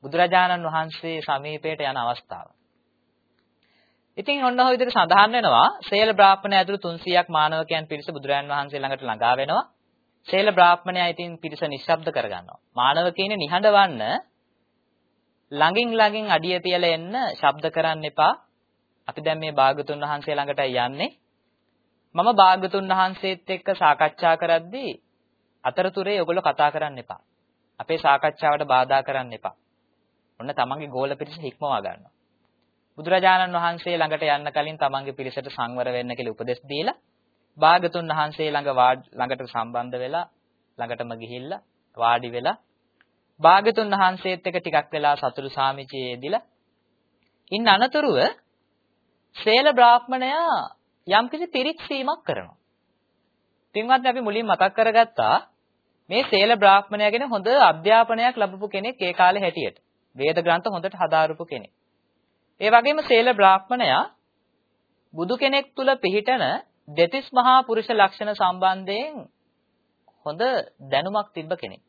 බුදුරජාණන් වහන්සේ සමීපයට යන අවස්ථාව. ඉතින් ඔන්න ඔය විදිහට සඳහන් වෙනවා සේල බ්‍රාහ්මණය ඇතුළු 300ක් මානවකයන් පිරිස බුදුරජාණන් වහන්සේ ළඟට ළඟා වෙනවා. සේල බ්‍රාහ්මණයා ඉතින් පිරිස නිශ්ශබ්ද කරගන්නවා. මානවකයින් නිහඬවන්න ළඟින් ළඟින් අඩිය තියලා එන්න ශබ්ද කරන්න එපා. අපි දැන් මේ භාගතුන් වහන්සේ ළඟට යන්නේ. මම භාගතුන් වහන්සේත් එක්ක සාකච්ඡා කරද්දී අතරතුරේ ඔයගොල්ලෝ කතා කරන්න එපා. අපේ සාකච්ඡාවට බාධා කරන්න එපා. ඔන්න තමන්ගේ ගෝල පිරිස හික්මවා ගන්නවා. බුදුරජාණන් වහන්සේ ළඟට යන්න කලින් තමන්ගේ පිරිසට සංවර වෙන්න කියලා උපදෙස් දීලා භාගතුන් වහන්සේ ළඟ ළඟට සම්බන්ධ වෙලා ළඟටම ගිහිල්ලා වාඩි වෙලා භාගතුන් වහන්සේත් එක්ක ටිකක් වෙලා සතුරු සාමිචියේ යෙදිලා ඉන්න අනතුරුව ශේල බ්‍රාහ්මණයා යම්කිසි පිරික්සීමක් කරනවා. පින්වත්නි අපි මුලින් මතක් කරගත්තා මේ ශේල බ්‍රාහ්මණයා ගැන හොඳ අධ්‍යාපනයක් ලැබපු කෙනෙක් ඒ කාලේ හැටියට. වේද ග්‍රන්ථ හොඳට හදාරපු කෙනෙක්. ඒ වගේම ශේල බ්‍රාහ්මණයා බුදු කෙනෙක් තුල පිහිටන දෙතිස් මහා පුරුෂ ලක්ෂණ සම්බන්ධයෙන් හොඳ දැනුමක් තිබ්බ කෙනෙක්.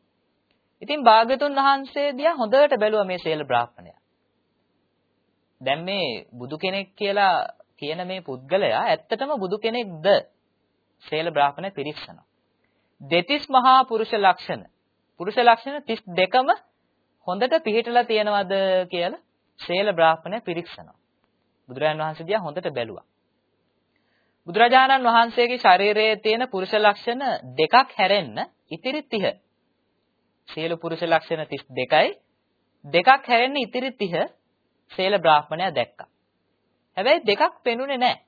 ඉතින් භාග්‍යතුන් වහන්සේ දිහා හොඳට බැලුවා මේ ශේල බ්‍රාහ්මණයා. දැන් මේ බුදු කෙනෙක් කියලා කියන මේ පුද්ගලයා ඇත්තටම බුදු කෙනෙක්ද? ශේල බ්‍රාහ්මණය පිරික්සනවා. දෙතිස් මහා පුරුෂ ලක්ෂණ පුරුෂ ලක්ෂණ 32ම හොඳට පිළිහිටලා තියෙනවද කියලා ශේල බ්‍රාහ්මණය පිරික්සනවා. බුදුරජාණන් වහන්සේ දිහා හොඳට බැලුවා. බුදුරජාණන් වහන්සේගේ ශරීරයේ තියෙන පුරුෂ ලක්ෂණ දෙකක් හැරෙන්න ඉතිරි 30. සියලු පුරුෂ ලක්ෂණ 32යි දෙකක් හැරෙන්න ඉතිරි 30 ශේල බ්‍රාහ්මණයා දැක්කා. හැබැයි දෙකක් පෙනුනේ නැහැ.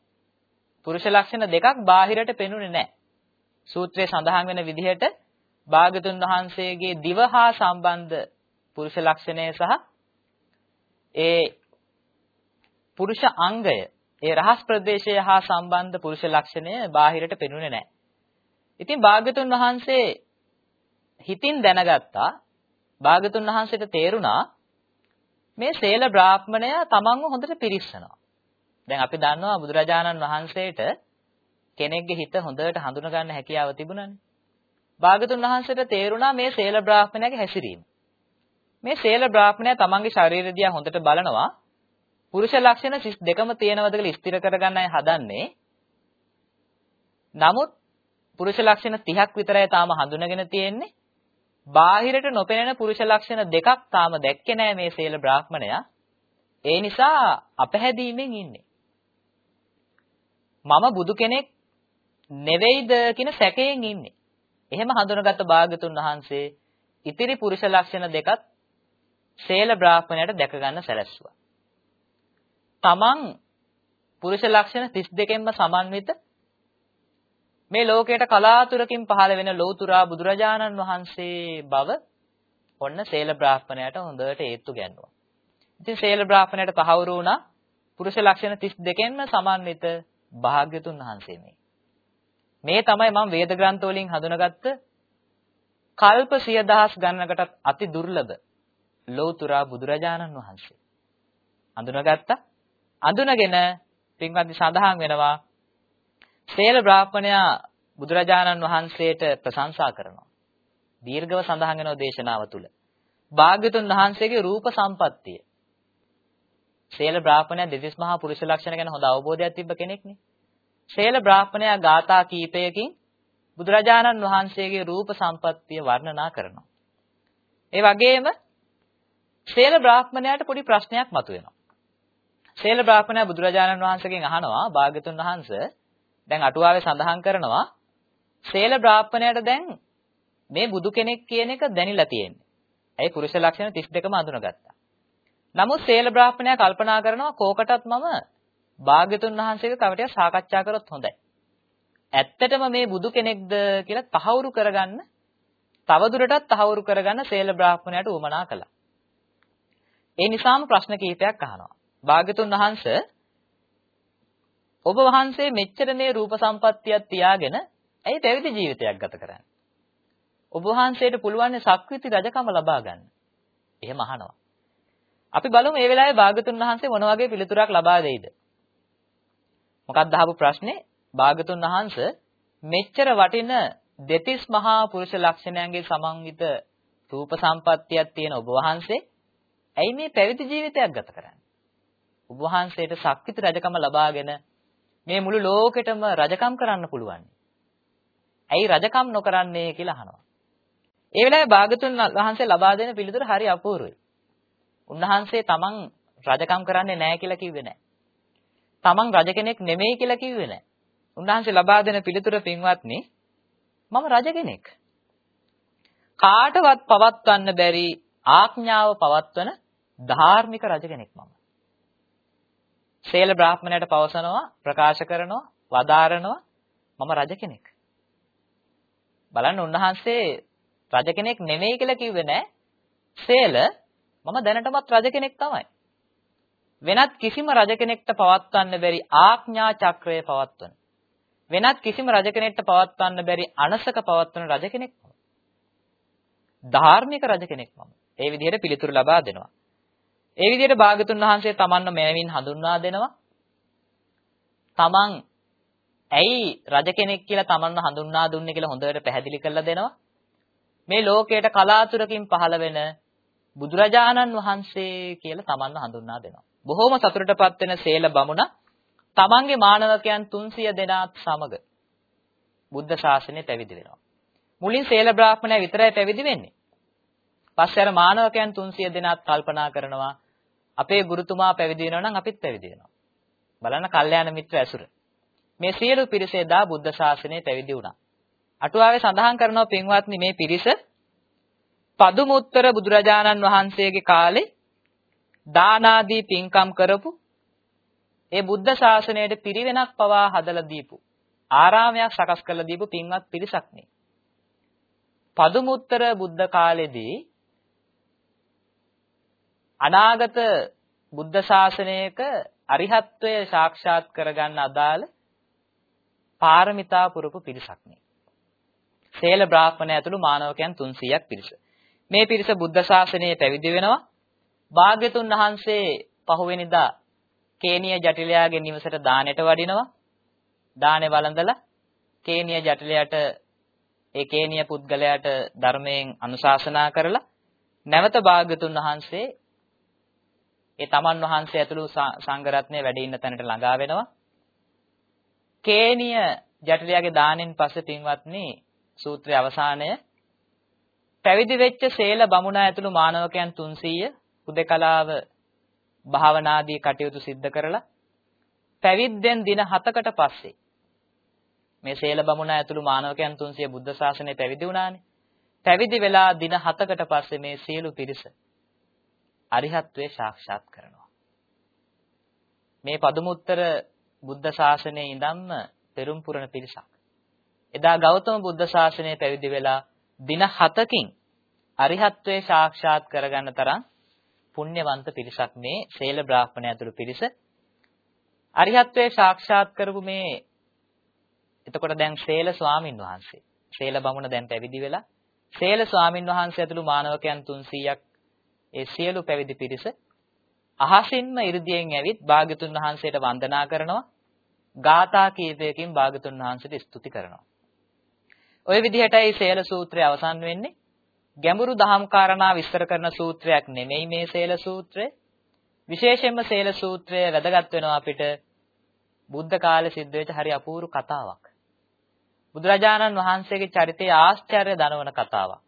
පුරුෂ ලක්ෂණ දෙකක් බාහිරට පෙනුනේ නැහැ. සූත්‍රයේ සඳහන් වෙන විදිහට භාගතුන් වහන්සේගේ දිව හා සම්බන්ධ පුරුෂ ලක්ෂණය සහ ඒ පුරුෂ අංගය ඒ රහස් ප්‍රදේශය හා සම්බන්ධ පුරුෂ ලක්ෂණය බාහිරට පෙනුනේ නැහැ. ඉතින් භාග්‍යතුන් වහන්සේ හිතින් දැනගත්තා භාග්‍යතුන් වහන්සේට තේරුණා මේ සේල බ්‍රාහ්මණය තමන්ව හොඳට පිරිස්සනවා. දැන් අපි දන්නවා බුදුරජාණන් වහන්සේට කෙනෙක්ගේ හිත හොඳට හඳුනා ගන්න හැකියාව තිබුණානේ. භාග්‍යතුන් වහන්සේට තේරුණා මේ සේල බ්‍රාහ්මණයාගේ හැසිරීම. මේ සේල බ්‍රාහ්මණයා තමන්ගේ ශරීරය දිහා හොඳට බලනවා. පුරුෂ ලක්ෂණ 32ම තියෙනවද කියලා ස්ථිර කරගන්නයි හදන්නේ. නමුත් පුරුෂ ලක්ෂණ 30ක් විතරයි තාම හඳුනගෙන තියෙන්නේ. බාහිරට නොපෙනෙන පුරුෂ ලක්ෂණ දෙකක් තාම දැක්කේ නැහැ මේ සේල බ්‍රාහ්මණයා. ඒ නිසා අපහැදීමෙන් ඉන්නේ. මම බුදු කෙනෙක් නෙවෙයිද කියන සැකයෙන් ඉන්නේ. එහෙම හඳුනගත්ත භාගතුන් වහන්සේ ඉතිරි පුරුෂ ලක්ෂණ දෙකත් ශේල බ්‍රාහ්මණයට දැක ගන්න සැලැස්සුවා. තමන් පුරුෂ ලක්ෂණ 32කින්ම සමන්විත මේ ලෝකයට කලාතුරකින් පහළ වෙන ලෞතුරා බුදුරජාණන් වහන්සේ බව ඔන්න ශේල බ්‍රාහ්මණයට හොඳට ඒත්තු ගැන්නුවා. ඉතින් ශේල බ්‍රාහ්මණයට තහවුරු වුණා පුරුෂ ලක්ෂණ 32කින්ම සමන්විත භාග්‍යතුන් වහන්සේ මේ. මේ තමයි මම වේද ග්‍රන්ථ වලින් හඳුනාගත්ත කල්ප 10000 ගණනකට අති දුර්ලභ ලෞතුරා බුදුරජාණන් වහන්සේ. අඳුනගත්තා. අඳුනගෙන පින්වත්නි සඳහන් වෙනවා සේල බ්‍රාහ්මණයා බුදුරජාණන් වහන්සේට ප්‍රශංසා කරනවා. දීර්ඝව සඳහන් වෙනවා දේශනාව තුළ. භාග්‍යතුන් වහන්සේගේ රූප සම්පත්තිය. සේල බ්‍රාහ්මණයා දෙතිස් මහා පුරුෂ ලක්ෂණ ගැන හොඳ අවබෝධයක් තිබ්බ කෙනෙක්නේ. සේල බ්‍රාහ්මණයා ගාථා කීපයකින් බුදුරජාණන් වහන්සේගේ රූප සම්පත්තිය වර්ණනා කරනවා. ඒ වගේම සේල බ්‍රාහ්මණයාට පොඩි ප්‍රශ්නයක් මතුවෙනවා. සේල බ්‍රාහ්මණයා බුදුරජාණන් වහන්සේගෙන් අහනවා භාග්‍යතුන් වහන්සේ දැන් අටුවාවේ සඳහන් කරනවා සේල බ්‍රාහ්මණයාට දැන් මේ බුදු කෙනෙක් කියන එක දැනිලා තියෙන්නේ. ඇයි පුරුෂ ලක්ෂණ 32ම අඳුනගත්තා. නමුත් සේල බ්‍රාහ්මණයා කල්පනා කරනවා කෝකටත් මම භාග්‍යතුන් වහන්සේගේ තව ටිකක් සාකච්ඡා කරොත් හොඳයි. ඇත්තටම මේ බුදු කෙනෙක්ද කියලා තහවුරු කරගන්න තවදුරටත් තහවුරු කරගන්න සේල බ්‍රාහ්මණයාට උවමනා කළා. ඒ නිසාම ප්‍රශ්න කිහිපයක් අහනවා. භාග්‍යතුන් වහන්සේ ඔබ වහන්සේ මෙච්චර මේ රූප සම්පත්තියක් තියාගෙන ඇයි පැවිදි ජීවිතයක් ගත කරන්නේ? ඔබ වහන්සේට පුළුවන් සක්විති රජකම ලබා ගන්න. එහෙම අහනවා. අපි බලමු මේ වෙලාවේ භාගතුන් වහන්සේ මොන වගේ පිළිතුරක් ලබා දෙයිද? මොකක්ද අහපු ප්‍රශ්නේ? භාගතුන් වහන්සේ මෙච්චර වටින දෙතිස් මහා පුරුෂ ලක්ෂණයන්ගේ සමන්විත රූප සම්පත්තියක් තියෙන ඔබ වහන්සේ ඇයි මේ පැවිදි ජීවිතයක් ගත කරන්නේ? ඔබ වහන්සේට ශක්තිත රජකම ලබාගෙන මේ මුළු ලෝකෙටම රජකම් කරන්න පුළුවන්. ඇයි රජකම් නොකරන්නේ කියලා අහනවා. ඒ වෙලාවේ භාගතුන් වහන්සේ ලබා දෙන පිළිතුර හරි අපූර්වයි. උන්වහන්සේ තමන් රජකම් කරන්නේ නැහැ කියලා කිව්වේ නැහැ. තමන් රජ කෙනෙක් නෙමෙයි කියලා කිව්වේ නැහැ. උන්වහන්සේ ලබා දෙන පිළිතුර පින්වත්නි මම රජ කෙනෙක්. කාටවත් පවත්වන්න බැරි ආඥාව පවත්වන ධාර්මික රජ කෙනෙක් මම. ශේල බ්‍රාහ්මණයට පවසනවා ප්‍රකාශ කරනවා වදාරනවා මම රජ කෙනෙක්. බලන්න උන්වහන්සේ රජ කෙනෙක් නෙමෙයි කියලා කිව්වේ නෑ. ශේල මම දැනටමත් රජ කෙනෙක් තමයි. වෙනත් කිසිම රජ කෙනෙක්ට පවත්වන්න බැරි ආඥා චක්‍රය පවත්වන. වෙනත් කිසිම රජ කෙනෙක්ට පවත්වන්න බැරි අනසක පවත්වන රජ කෙනෙක් මම. ධාර්මික රජ කෙනෙක් මම. ඒ විදිහට පිළිතුරු ලබා දෙනවා. ඒ විදිහට භාගතුන් වහන්සේ තමන්ව මෙලවින් හඳුන්වා දෙනවා. තමන් ඇයි රජ කෙනෙක් කියලා තමන්ව හඳුන්වා දුන්නේ කියලා හොඳට පැහැදිලි කරලා දෙනවා. මේ ලෝකයට කලාතුරකින් පහළ වෙන බුදුරජාණන් වහන්සේ කියලා තමන්ව හඳුන්වා දෙනවා. බොහෝම සතුටටපත් වෙන සේල බමුණ තමන්ගේ මානවකයන් 300 දෙනාත් සමග බුද්ධ ශාසනය පැවිදි වෙනවා. මුලින් සේල බ්‍රාහ්මණය විතරයි පැවිදි වෙන්නේ. පස්සේ අර මානවකයන් 300 දෙනාත් කල්පනා කරනවා අපේ ගුරුතුමා පැවිදි වෙනවා නම් අපිත් පැවිදි වෙනවා. බලන්න කල්යාණ මිත්‍ර ඇසුර. මේ සියලු පිරිස එදා බුද්ධ ශාසනය පැවිදි වුණා. අටුවාවේ සඳහන් කරනවා පින්වත්නි මේ පිරිස පදුමුත්තර බුදුරජාණන් වහන්සේගේ කාලේ දානාදී පින්කම් කරපු ඒ බුද්ධ ශාසනයට පිරිවෙනක් පවා හදලා දීපු ආරාමයක් සකස් කරලා දීපු පින්වත් පිරිසක් නේ. පදුමුත්තර බුද්ධ කාලෙදී අනාගත බුද්ධ ශාසනයක අරිහත්ත්වය සාක්ෂාත් කරගන්න අදාළ පාරමිතා පුරපු පිරිසක් නේ. සේල බ්‍රාහ්මණය ඇතුළු මානවකයන් 300ක් පිරිස. මේ පිරිස බුද්ධ ශාසනයේ පැවිදි වෙනවා. භාග්‍යතුන් වහන්සේ පහුවෙනිදා කේනිය ජටිලයාගේ නිවසට දානෙට වඩිනවා. දානේ වළඳලා කේනිය ජටිලයට ඒ කේනිය පුද්ගලයාට ධර්මයෙන් අනුශාසනා කරලා නැවත භාග්‍යතුන් වහන්සේ ඒ තමන් වහන්සේ ඇතුළු සංඝ රත්නය වැඩ ඉන්න තැනට ළඟා වෙනවා. කේනිය ජටිලයාගේ දානෙන් පස්සේ පින්වත්නි සූත්‍රයේ අවසානය පැවිදි වෙච්ච සේල බමුණා ඇතුළු මානවකයන් 300 උදකලාව භාවනාදී කටයුතු සිද්ධ කරලා පැවිද්දෙන් දින 7කට පස්සේ මේ සේල බමුණා ඇතුළු මානවකයන් 300 බුද්ධ ශාසනය පැවිදි වුණානේ. පැවිදි වෙලා දින 7කට පස්සේ මේ සියලු පිරිස අරිහත්ත්වේ සාක්ෂාත් කරනවා. මේ පදුමුත්තර බුද්ධ ශාසනයේ ඉඳන්ම පෙරම් පුරණ පිරිසක්. එදා ගෞතම බුද්ධ ශාසනය පැවිදි වෙලා දින 7කින් අරිහත්ත්වේ සාක්ෂාත් කරගන්න තරම් පුණ්‍යවන්ත පිරිසක් මේ ශේල බ්‍රාහ්මණය ඇතුළු පිරිස. අරිහත්ත්වේ සාක්ෂාත් කරපු මේ එතකොට දැන් ශේල ස්වාමින් වහන්සේ. ශේල බමුණ දැන් පැවිදි වෙලා ශේල ස්වාමින් වහන්සේ ඇතුළු මානවකයන් 300ක් ඒ සියලු පැවිදි පිරිස අහසින්ම 이르දියෙන් ඇවිත් භාග්‍යතුන් වහන්සේට වන්දනා කරනවා. ගාථා කීපයකින් භාග්‍යතුන් වහන්සේට ස්තුති කරනවා. ওই විදිහටයි සේල සූත්‍රය අවසන් වෙන්නේ. ගැඹුරු දහම් කාරණා විස්තර කරන සූත්‍රයක් නෙමෙයි මේ සේල සූත්‍රය. විශේෂයෙන්ම සේල සූත්‍රය වැදගත් වෙනවා අපිට බුද්ධ කාලේ සිද්ධ වෙච්ච හරි අපූර්ව කතාවක්. බුදුරජාණන් වහන්සේගේ චරිතයේ ආශ්චර්ය දනවන කතාවක්.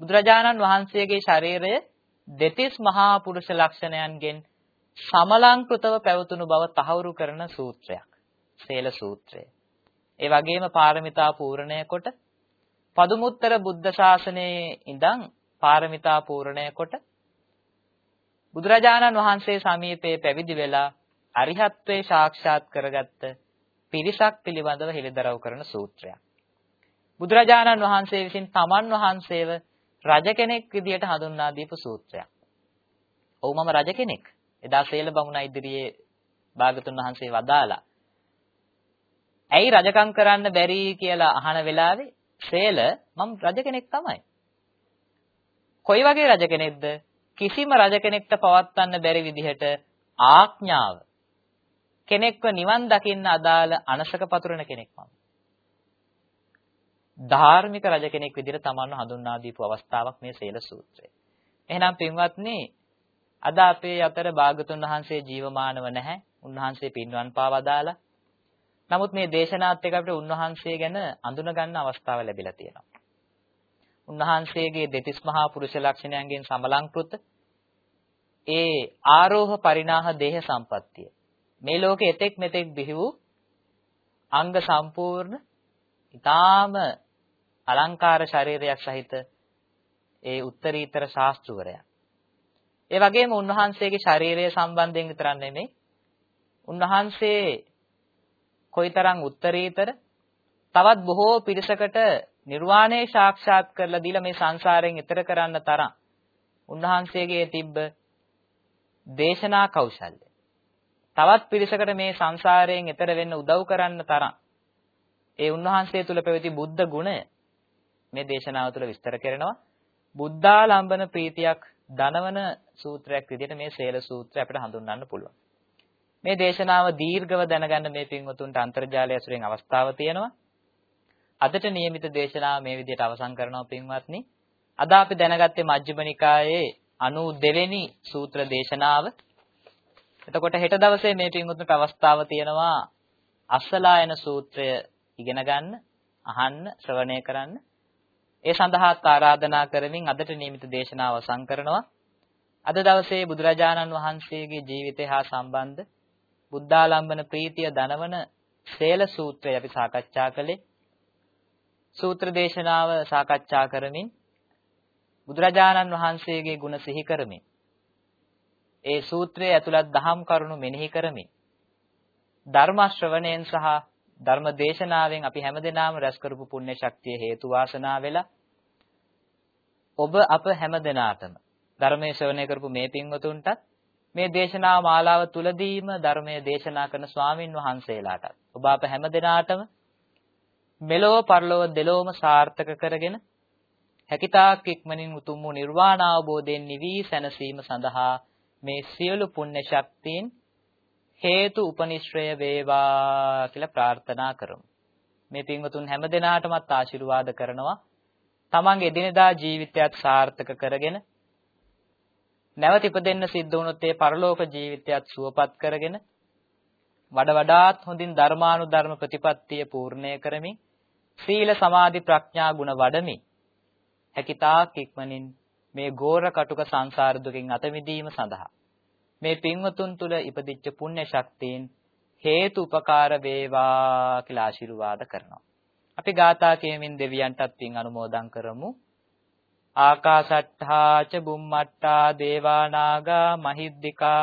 බුදුරජාණන් වහන්සේගේ ශරීරය දෙතිස් මහා පුරුෂ ලක්ෂණයන්ගෙන් සමලංකృతව පැවතුණු බව තහවුරු කරන සූත්‍රයක්. සේල සූත්‍රය. ඒ වගේම පාරමිතා පූර්ණය කොට පදුමුත්තර බුද්ධ ශාසනයේ ඉඳන් පාරමිතා පූර්ණය කොට බුදුරජාණන් වහන්සේ සමීපේ පැවිදි වෙලා අරිහත්ත්වේ සාක්ෂාත් කරගත්ත පිරිසක් පිළිබඳව හෙළිදරව් කරන සූත්‍රයක්. බුදුරජාණන් වහන්සේ විසින් තමන් වහන්සේව රජ කෙනෙක් විදියට හඳුන්වා දීපු සූත්‍රයක්. ඔව් මම රජ කෙනෙක්. එදා සේල බමුණා ඉදිරියේ භාගතුන් වහන්සේ වදාලා. ඇයි රජකම් කරන්න බැරි කියලා අහන වෙලාවේ සේල මම රජ කෙනෙක් තමයි. කොයි වගේ රජ කෙනෙක්ද? කිසිම රජ කෙනෙක්ට පවත්වන්න බැරි විදිහට ආඥාව කෙනෙක්ව නිවන් දකින්න අදාළ අනසක පතුරන කෙනෙක් මම. ධාර්මික රජ කෙනෙක් විදිහට තමන්ව හඳුන්වා දීපු අවස්ථාවක් මේ සීල සූත්‍රය. එහෙනම් පින්වත්නි අද අපේ අතර භාගතුන් වහන්සේ ජීවමානව නැහැ. උන්වහන්සේ පින්වන් පාවදාලා. නමුත් මේ දේශනාත් එක්ක අපිට උන්වහන්සේ ගැන අඳුන ගන්න අවස්ථාව ලැබිලා තියෙනවා. උන්වහන්සේගේ දෙතිස් මහා පුරුෂ ලක්ෂණයන්ගෙන් සමලංකృత ඒ ආරෝහ පරිණාහ දේහ සම්පත්තිය මේ ලෝකෙ එතෙක් මෙතෙක් බිහි වූ අංග සම්පූර්ණ ඊටාම අලංකාර ශරීරයක් සහිත ඒ උත්තරීතර ශාස්ත්‍රවරයා. ඒ වගේම උන්වහන්සේගේ ශරීරය සම්බන්ධයෙන් විතරක් නෙමෙයි උන්වහන්සේ කොයිතරම් උත්තරීතර තවත් බොහෝ පිරිසකට නිර්වාණය සාක්ෂාත් කරලා දීලා මේ සංසාරයෙන් එතර කරන්න තරම් උන්වහන්සේගේ තිබ්බ දේශනා කෞශල්‍ය. තවත් පිරිසකට මේ සංසාරයෙන් එතර වෙන්න උදව් කරන්න තරම් ඒ උන්වහන්සේ තුල පැවති බුද්ධ ගුණය මේ දේශනාව තුළ විස්තර කරනවා. බුද්ධාලම්බන ප්‍රීතියක් දනවන සූත්‍රයක් විදිහට මේ සේල සූත්‍රය අපිට හඳුන්වන්න පුළුවන්. මේ දේශනාව දීර්ඝව දැනගන්න මේ පින්වතුන්ට අන්තර්ජාලය ඇසුරෙන් අවස්ථාව තියෙනවා. අදට નિયમિત දේශනාව මේ විදිහට අවසන් කරනවා පින්වත්නි. අද අපි දැනගත්තේ මජ්ක්‍ධිම නිකායේ 92 වෙනි සූත්‍ර දේශනාව. එතකොට හෙට දවසේ මේ පින්වතුන්ට අවස්ථාව තියෙනවා අස්සලායන සූත්‍රය ඉගෙන ගන්න, අහන්න, ශ්‍රවණය කරන්න. ඒ සඳහාත් ආරාධනා කරමින් අදට නියමිත දේශනාව අවසන් කරනවා. අද දවසේ බුදුරජාණන් වහන්සේගේ ජීවිතය හා සම්බන්ධ බුද්ධාලම්බන ප්‍රීතිය දනවන සේල සූත්‍රය අපි සාකච්ඡා කළේ. සූත්‍ර දේශනාව සාකච්ඡා කරමින් බුදුරජාණන් වහන්සේගේ ගුණ සිහි කරමින් ඒ සූත්‍රයේ ඇතුළත් දහම් කරුණු මෙනෙහි කරමින් ධර්ම ශ්‍රවණයෙන් සහ ධර්ම දේශනාවෙන් අපි හැමදෙනාම රැස් කරපු පුණ්‍ය ශක්තිය හේතු වාසනා වෙලා ඔබ අප හැමදෙනාටම ධර්මයේ ශ්‍රවණය කරපු මේ පින්වතුන්ටත් මේ දේශනා මාලාව තුලදීම ධර්මයේ දේශනා කරන ස්වාමින් වහන්සේලාටත් ඔබ අප හැමදෙනාටම මෙලොව පරලොව දෙලොවම සාර්ථක කරගෙන හැකිතාක් ඉක්මනින් උතුම් වූ නිර්වාණ අවබෝධයෙන් නිවි සැනසීම සඳහා මේ සියලු පුණ්‍ය ශක්තියින් හේතු උපනිශ්‍රය වේවා කියලා ප්‍රාර්ථනා කරමු. මේ පින්වතුන් හැම දිනාටමත් ආශිර්වාද කරනවා. තමන්ගේ එදිනෙදා ජීවිතයත් සාර්ථක කරගෙන නැවත ඉපදෙන්න සිද්ධ වුණොත් ඒ පරලෝක ජීවිතයත් සුවපත් කරගෙන වඩ වඩාත් හොඳින් ධර්මානුධර්ම ප්‍රතිපත්තිය පූර්ණය කරමින් සීල සමාධි ප්‍රඥා ගුණ වඩමි. හැකිතාක් ඉක්මනින් මේ ගෝර කටුක සංසාර දුකින් අත මිදීම සඳහා මේ පින්වතුන් තුල ඉපදිච්ච පුණ්‍ය ශක්තියින් හේතු උපකාර වේවා කියලා ආශිර්වාද කරනවා. අපි ගාථා කියමින් දෙවියන්ටත් පින් අනුමෝදන් කරමු. ආකාශට්ඨා ච බුම්මට්ටා දේවානාගා මහිද්దికා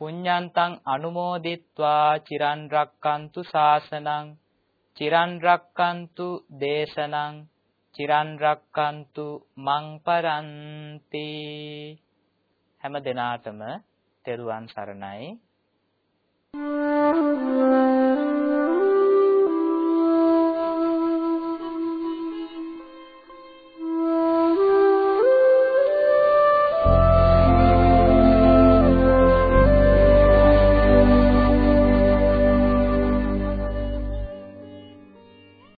පුඤ්ඤන්තං අනුමෝදිත්වා චිරන් රක්칸තු සාසනං චිරන් රක්칸තු දේශනං චිරන් රක්칸තු මං පරන්ති හැම දිනාටම තෙරුවන් සරණයි Thank you.